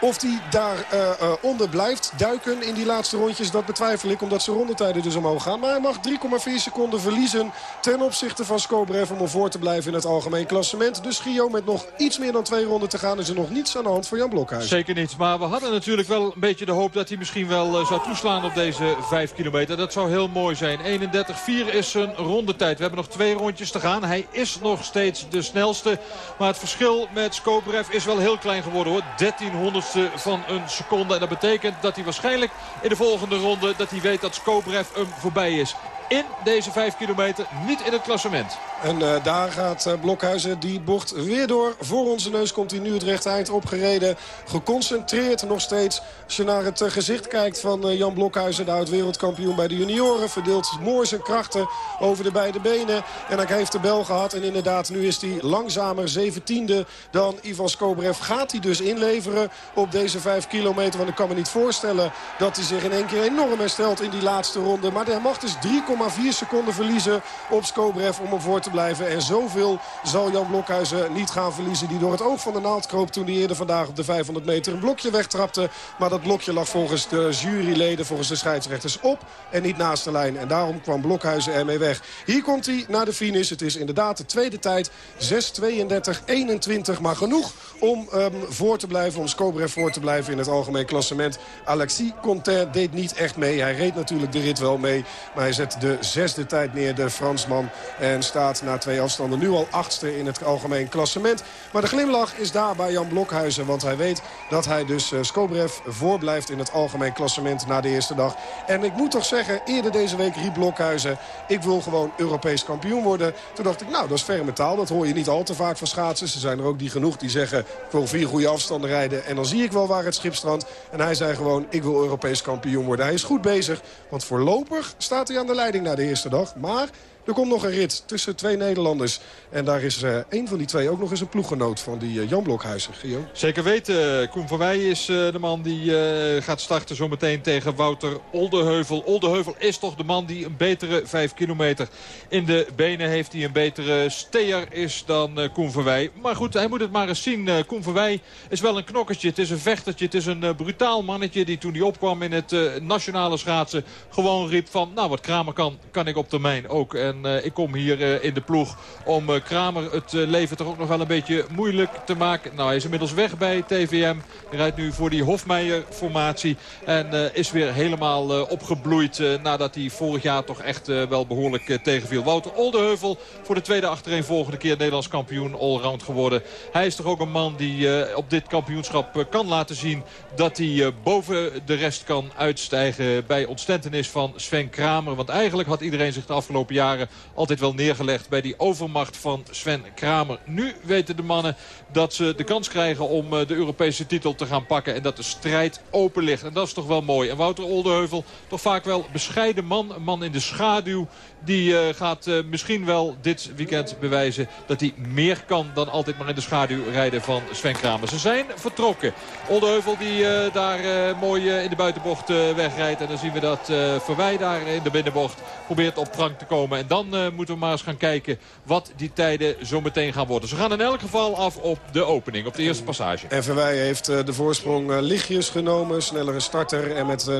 Of hij daar uh, uh, onder blijft duiken in die laatste rondjes, dat betwijfel ik. Omdat zijn rondetijden dus omhoog gaan. Maar hij mag 3,4 seconden verliezen ten opzichte van Skobrev... om voor te blijven in het algemeen klassement. Dus Gio met nog iets meer dan twee ronden te gaan... is er nog niets aan de hand voor Jan Blokhuis. Zeker niet. Maar we hadden natuurlijk wel een beetje de hoop... dat hij misschien wel uh, zou toeslaan op deze 5 kilometer. Dat zou heel mooi zijn. 31,4 is zijn rondetijd. We hebben nog twee rondjes te gaan. Hij is nog steeds de snelste. Maar het verschil met Skobrev is wel heel klein geworden hoor. 1300 van een seconde. En dat betekent dat hij waarschijnlijk in de volgende ronde... dat hij weet dat Skobrev hem voorbij is in deze 5 kilometer, niet in het klassement. En uh, daar gaat uh, Blokhuizen die bocht weer door. Voor onze neus komt hij nu het rechte eind opgereden. Geconcentreerd nog steeds. Als je naar het uh, gezicht kijkt van Jan Blokhuizen, de oud-wereldkampioen bij de junioren. Verdeelt mooi zijn krachten over de beide benen. En hij heeft de bel gehad. En inderdaad, nu is hij langzamer, zeventiende dan Ivan Skobrev. Gaat hij dus inleveren op deze 5 kilometer. Want ik kan me niet voorstellen dat hij zich in één keer enorm herstelt in die laatste ronde. Maar hij mag dus 3,4 seconden verliezen op Skobrev om hem voor te blijven. En zoveel zal Jan Blokhuizen niet gaan verliezen. Die door het oog van de naald kroop toen hij eerder vandaag op de 500 meter een blokje wegtrapte. Maar dat blokje lag volgens de juryleden, volgens de scheidsrechters op en niet naast de lijn. En daarom kwam Blokhuizen ermee weg. Hier komt hij naar de finish. Het is inderdaad de tweede tijd. 6.32.21. Maar genoeg om um, voor te blijven, om Skobrev voor te blijven in het algemeen klassement. Alexis Conter deed niet echt mee. Hij reed natuurlijk de rit wel mee. Maar hij zet de zesde tijd neer, de Fransman. En staat na twee afstanden nu al achtste in het algemeen klassement. Maar de glimlach is daar bij Jan Blokhuizen. Want hij weet dat hij dus uh, Skobrev voorblijft in het algemeen klassement na de eerste dag. En ik moet toch zeggen, eerder deze week riep Blokhuizen... ik wil gewoon Europees kampioen worden. Toen dacht ik, nou, dat is ferme taal. Dat hoor je niet al te vaak van schaatsers. Er zijn er ook die genoeg die zeggen, ik wil vier goede afstanden rijden. En dan zie ik wel waar het schip strandt. En hij zei gewoon, ik wil Europees kampioen worden. Hij is goed bezig, want voorlopig staat hij aan de leiding na de eerste dag. Maar er komt nog een rit tussen twee Nederlanders. En daar is uh, een van die twee ook nog eens een ploeggenoot van die uh, Jan Blokhuizen. Gio? Zeker weten. Koen van Wij is de man die gaat starten zometeen tegen Wouter Oldeheuvel. Oldeheuvel is toch de man die een betere 5 kilometer in de benen heeft. Die een betere steer is dan Koen van Wij. Maar goed, hij moet het maar eens zien. Koen van Wij is wel een knokkertje. Het is een vechtertje. Het is een brutaal mannetje die toen hij opkwam in het nationale schaatsen... gewoon riep van, nou wat Kramer kan, kan ik op termijn ook. En uh, ik kom hier uh, in de ploeg om uh, Kramer het leven toch ook nog wel een beetje moeilijk te maken. Nou, hij is inmiddels weg bij TVM. Rijdt nu voor die Hofmeijer-formatie. En is weer helemaal opgebloeid nadat hij vorig jaar toch echt wel behoorlijk tegenviel. Wouter Oldeheuvel voor de tweede achtereen volgende keer Nederlands kampioen allround geworden. Hij is toch ook een man die op dit kampioenschap kan laten zien dat hij boven de rest kan uitstijgen bij ontstentenis van Sven Kramer. Want eigenlijk had iedereen zich de afgelopen jaren altijd wel neergelegd bij die overmacht van Sven Kramer. Nu weten de mannen dat ze de kans krijgen om de Europese titel te gaan pakken. En dat de strijd open ligt. En dat is toch wel mooi. En Wouter Oldeheuvel, toch vaak wel bescheiden man. Een man in de schaduw. Die uh, gaat uh, misschien wel dit weekend bewijzen dat hij meer kan dan altijd maar in de schaduw rijden van Sven Kramer. Ze zijn vertrokken. Oldeheuvel die uh, daar mooi in de buitenbocht wegrijdt. En dan zien we dat Verwij daar in de binnenbocht probeert op prank te komen. En dan moeten we maar eens gaan kijken wat die tijden zo meteen gaan worden. Ze gaan in elk geval af op de opening, op de eerste passage. En Verwij heeft de voorsprong lichtjes genomen. Snellere starter. En met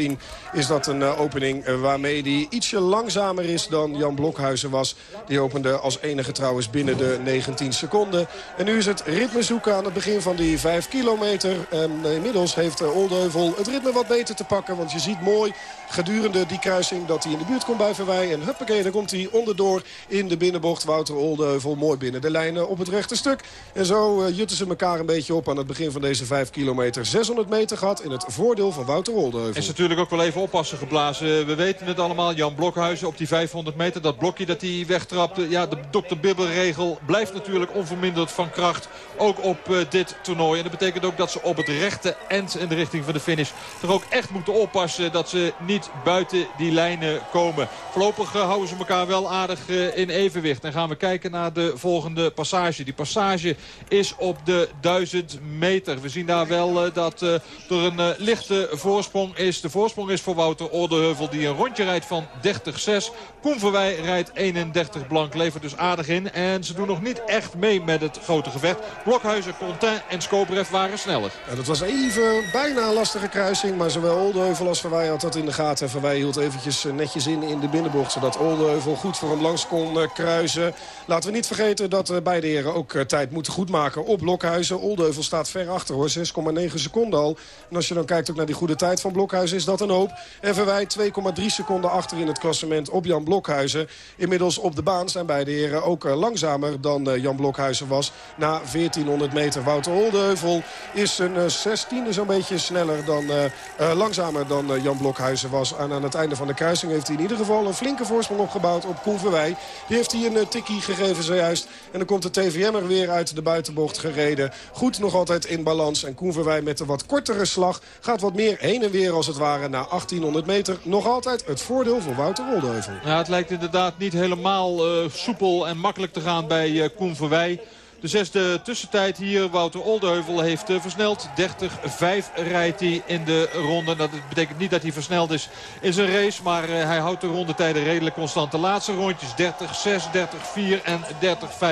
19-18 is dat een opening waarmee hij ietsje langzamer is dan Jan Blokhuizen was. Die opende als enige trouwens binnen de 19 seconden. En nu is het ritme zoeken aan het begin van die 5 kilometer. En inmiddels heeft Oldeuvel het ritme wat beter te pakken. Want je ziet mooi gedurende die kruising dat hij in de buurt komt bij Verwij. En huppakee, dan komt hij onderdoor in de binnenbocht. Wouter Oldeuvel mooi binnen de lijnen op het rechte stuk. En zo uh, jutten ze elkaar een beetje op aan het begin van deze 5 kilometer. 600 meter gehad in het voordeel van Wouter Oldeuvel. Is natuurlijk ook wel even oppassen geblazen. We weten het allemaal. Jan Blokhuizen op die 500 meter. Dat blokje dat hij wegtrapte. Ja, de Dr. Bibbelregel blijft natuurlijk onverminderd van kracht. Ook op uh, dit toernooi. En dat betekent ook dat ze op het rechte eind in de richting van de finish... toch ook echt moeten oppassen dat ze niet buiten die lijnen komen. Voorlopig uh, houden ze elkaar wel aardig uh, in evenwicht. En gaan we kijken naar de volgende passage. Die passage is op de 1000 meter. We zien daar wel dat er een lichte voorsprong is. De voorsprong is voor Wouter Oldeheuvel die een rondje rijdt van 30-6. Koen Verwij rijdt 31 blank. Levert dus aardig in. En ze doen nog niet echt mee met het grote gevecht. Blokhuizen, Contain en Skobrev waren sneller. Dat was even bijna een lastige kruising. Maar zowel Oldeheuvel als Verwij had dat in de gaten. En Verwij hield eventjes netjes in in de binnenbocht. Zodat Oldeheuvel goed voor hem langs kon kruisen. Laten we niet vergeten dat beide heren ook tijd moeten goedmaken op Blokhuizen. Oldeheuvel staat ver achter hoor. 6,9 seconden al. En als je dan kijkt ook naar die goede tijd van Blokhuizen is dat een hoop. En Verwij 2,3 seconden achter in het klassement op Jan Blokhuizen. Inmiddels op de baan zijn beide heren ook langzamer dan Jan Blokhuizen was. Na 1400 meter Wouter Oldeheuvel is een zestiende zo'n beetje sneller dan, langzamer dan Jan Blokhuizen was. Aan het einde van de kruising heeft hij in ieder geval een flinke voorsprong opgebouwd op Koen Verwij. Die heeft hij een tikkie gegeven zojuist. En dan komt de TVM er weer uit de buitenbocht gereden. Goed nog altijd in balans. En Koen Verwij met een wat kortere slag gaat wat meer heen en weer als het ware na 1800 meter. Nog altijd het voordeel voor Wouter Oldeheuvel. Ja, het lijkt inderdaad niet helemaal uh, soepel en makkelijk te gaan bij uh, Koen Verwij. De zesde tussentijd hier. Wouter Oldeheuvel heeft uh, versneld. 30-5 rijdt hij in de ronde. Dat betekent niet dat hij versneld is in zijn race. Maar uh, hij houdt de rondetijden redelijk constant. De laatste rondjes 30-6, 30-4 en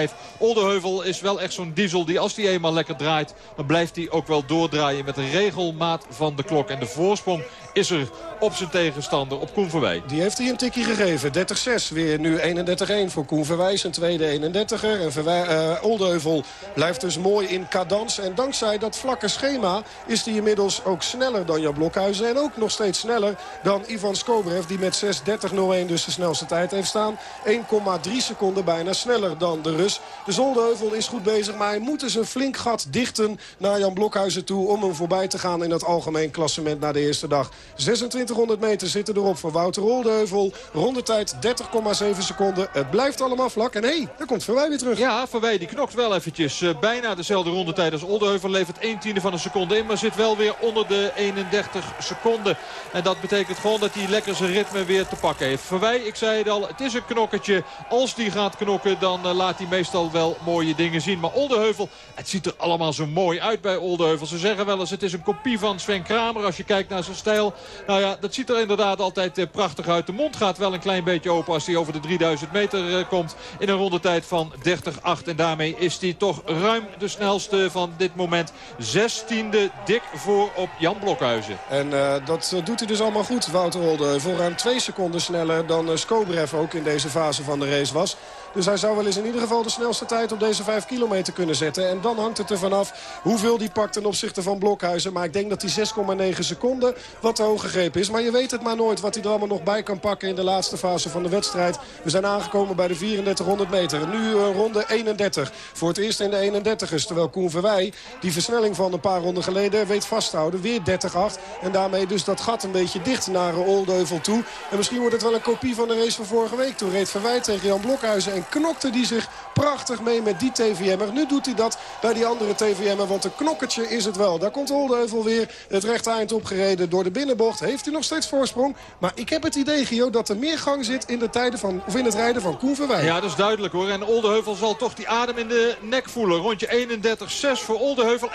30-5. Oldeheuvel is wel echt zo'n diesel die als hij eenmaal lekker draait... dan blijft hij ook wel doordraaien met een regelmaat van de klok. En de voorsprong is er op zijn tegenstander, op Koen Verwij. Die heeft hij een tikje gegeven. 30-6, weer nu 31-1 voor Koen. Zijn tweede 31er. En Verwij, Oldeheuvel blijft dus mooi in cadans. En dankzij dat vlakke schema is hij inmiddels ook sneller dan Jan Blokhuizen. En ook nog steeds sneller dan Ivan Skobrev. Die met 6.30.01 dus de snelste tijd heeft staan. 1,3 seconden bijna sneller dan de Rus. Dus Oldeheuvel is goed bezig. Maar hij moet dus een flink gat dichten naar Jan Blokhuizen toe. Om hem voorbij te gaan in het algemeen klassement na de eerste dag. 2600 meter zitten erop voor Wouter Oldeheuvel. Rondetijd 30,7 seconden. Het blijft allemaal vlak. En hé, hey, daar komt Verwij weer terug. Ja, Verwij die knokt wel eventjes. Uh, bijna dezelfde rondetijd als Oldeheuvel. Levert 1 tiende van een seconde in. Maar zit wel weer onder de 31 seconden. En dat betekent gewoon dat hij lekker zijn ritme weer te pakken heeft. Verwij, ik zei het al, het is een knokkertje. Als die gaat knokken, dan uh, laat hij meestal wel mooie dingen zien. Maar Oldeheuvel, het ziet er allemaal zo mooi uit bij Oldeheuvel. Ze zeggen wel eens, het is een kopie van Sven Kramer. Als je kijkt naar zijn stijl. Nou ja, dat ziet er inderdaad altijd uh, prachtig uit. De mond gaat wel een klein beetje open als hij over de 3000 meter komt. In een rondetijd van 30-8. En daarmee is hij toch ruim de snelste van dit moment. Zestiende dik voor op Jan Blokhuizen. En uh, dat doet hij dus allemaal goed, Wouter Holde. Voor ruim twee seconden sneller dan Skobrev ook in deze fase van de race was. Dus hij zou wel eens in ieder geval de snelste tijd op deze 5 kilometer kunnen zetten. En dan hangt het er vanaf hoeveel die pakt ten opzichte van Blokhuizen. Maar ik denk dat die 6,9 seconden wat te hoog gegrepen is. Maar je weet het maar nooit wat hij er allemaal nog bij kan pakken in de laatste fase van de wedstrijd. We zijn aangekomen bij de 3400 meter. Nu uh, ronde 31. Voor het eerst in de 31ers. Terwijl Koen Verwij die versnelling van een paar ronden geleden weet vasthouden. Weer 30-8. En daarmee dus dat gat een beetje dicht naar Oldeuvel toe. En misschien wordt het wel een kopie van de race van vorige week. Toen reed Verwij tegen Jan Blokhuizen en knokte die zich prachtig mee met die TVM'er. Nu doet hij dat bij die andere TVM'er, want een knokkertje is het wel. Daar komt Oldeuvel weer het rechte eind opgereden door de binnenbocht. Heeft hij nog steeds voorsprong. Maar ik heb het idee, Gio, dat er meer gang zit in, de tijden van, of in het rijden van Koen Verwij. Ja, dat is duidelijk hoor. En Oldeheuvel zal toch die adem in de nek voelen. Rondje 31-6 voor Oldeheuvel,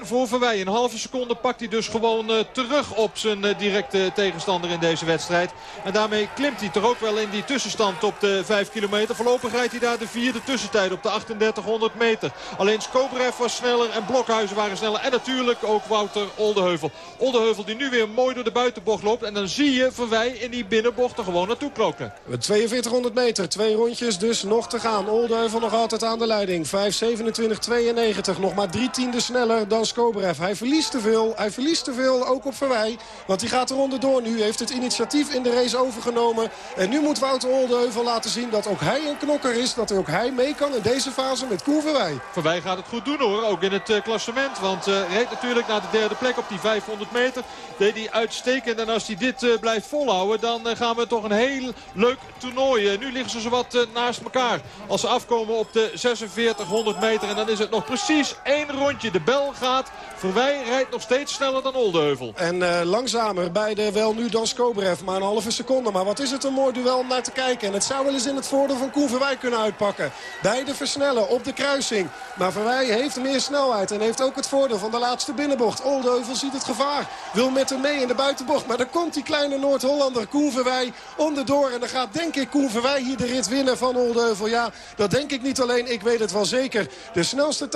31-1 voor Verwij. Een halve seconde pakt hij dus gewoon uh, terug op zijn uh, directe tegenstander in deze wedstrijd. En daarmee klimt hij toch ook wel in die tussenstand op de 5 kilometer. Voorlopig rijdt hij daar de vierde tussentijd op de 3800 meter. Alleen Skobrev was sneller en Blokhuizen waren sneller. En natuurlijk ook Wouter Oldeheuvel. Oldeheuvel die nu weer mooi door de buitenbocht loopt. En dan zie je Verwij in die binnenbocht er gewoon naartoe klokken. 4200 meter, twee rondjes dus nog te gaan. Oldeheuvel nog altijd aan de leiding. 5.27.92, nog maar drie tienden sneller dan Skobrev. Hij verliest te veel, hij verliest te veel, ook op Verwij. Want hij gaat de ronde door nu, heeft het initiatief in de race overgenomen. En nu moet Wouter Oldeheuvel laten zien dat ook hij een knokker is. Dat ook hij mee kan in deze fase met Koen Verwij. Verwij gaat het goed doen hoor, ook in het uh, klassement. Want uh, reed natuurlijk naar de derde plek op die 500 meter. Deed hij uitstekend. En als hij dit uh, blijft volhouden, dan gaan we toch een heel leuk toernooi. nu liggen ze zowat naast elkaar. Als ze afkomen op de 4600 meter. En dan is het nog precies één rondje. De bel gaat. Verwij rijdt nog steeds sneller dan Oldeheuvel. En langzamer bij de wel nu dan Skobrev. Maar een halve seconde. Maar wat is het een mooi duel om naar te kijken. En het zou wel eens in het voordeel van Koen Verwij kunnen uitpakken. Beide versnellen op de kruising. Maar Verwij heeft meer snelheid. En heeft ook het voordeel van de laatste binnenbocht. Oldeheuvel ziet het gevaar. Wil met hem mee in de buitenbocht. Maar dan komt die kleine Noord-Hollander Koen Verwij onderdoor. En dan gaat denk ik Koen Verwij hier de rit winnen van Oldeheuvel. Ja, dat denk ik niet alleen. Ik weet het wel zeker. De snelste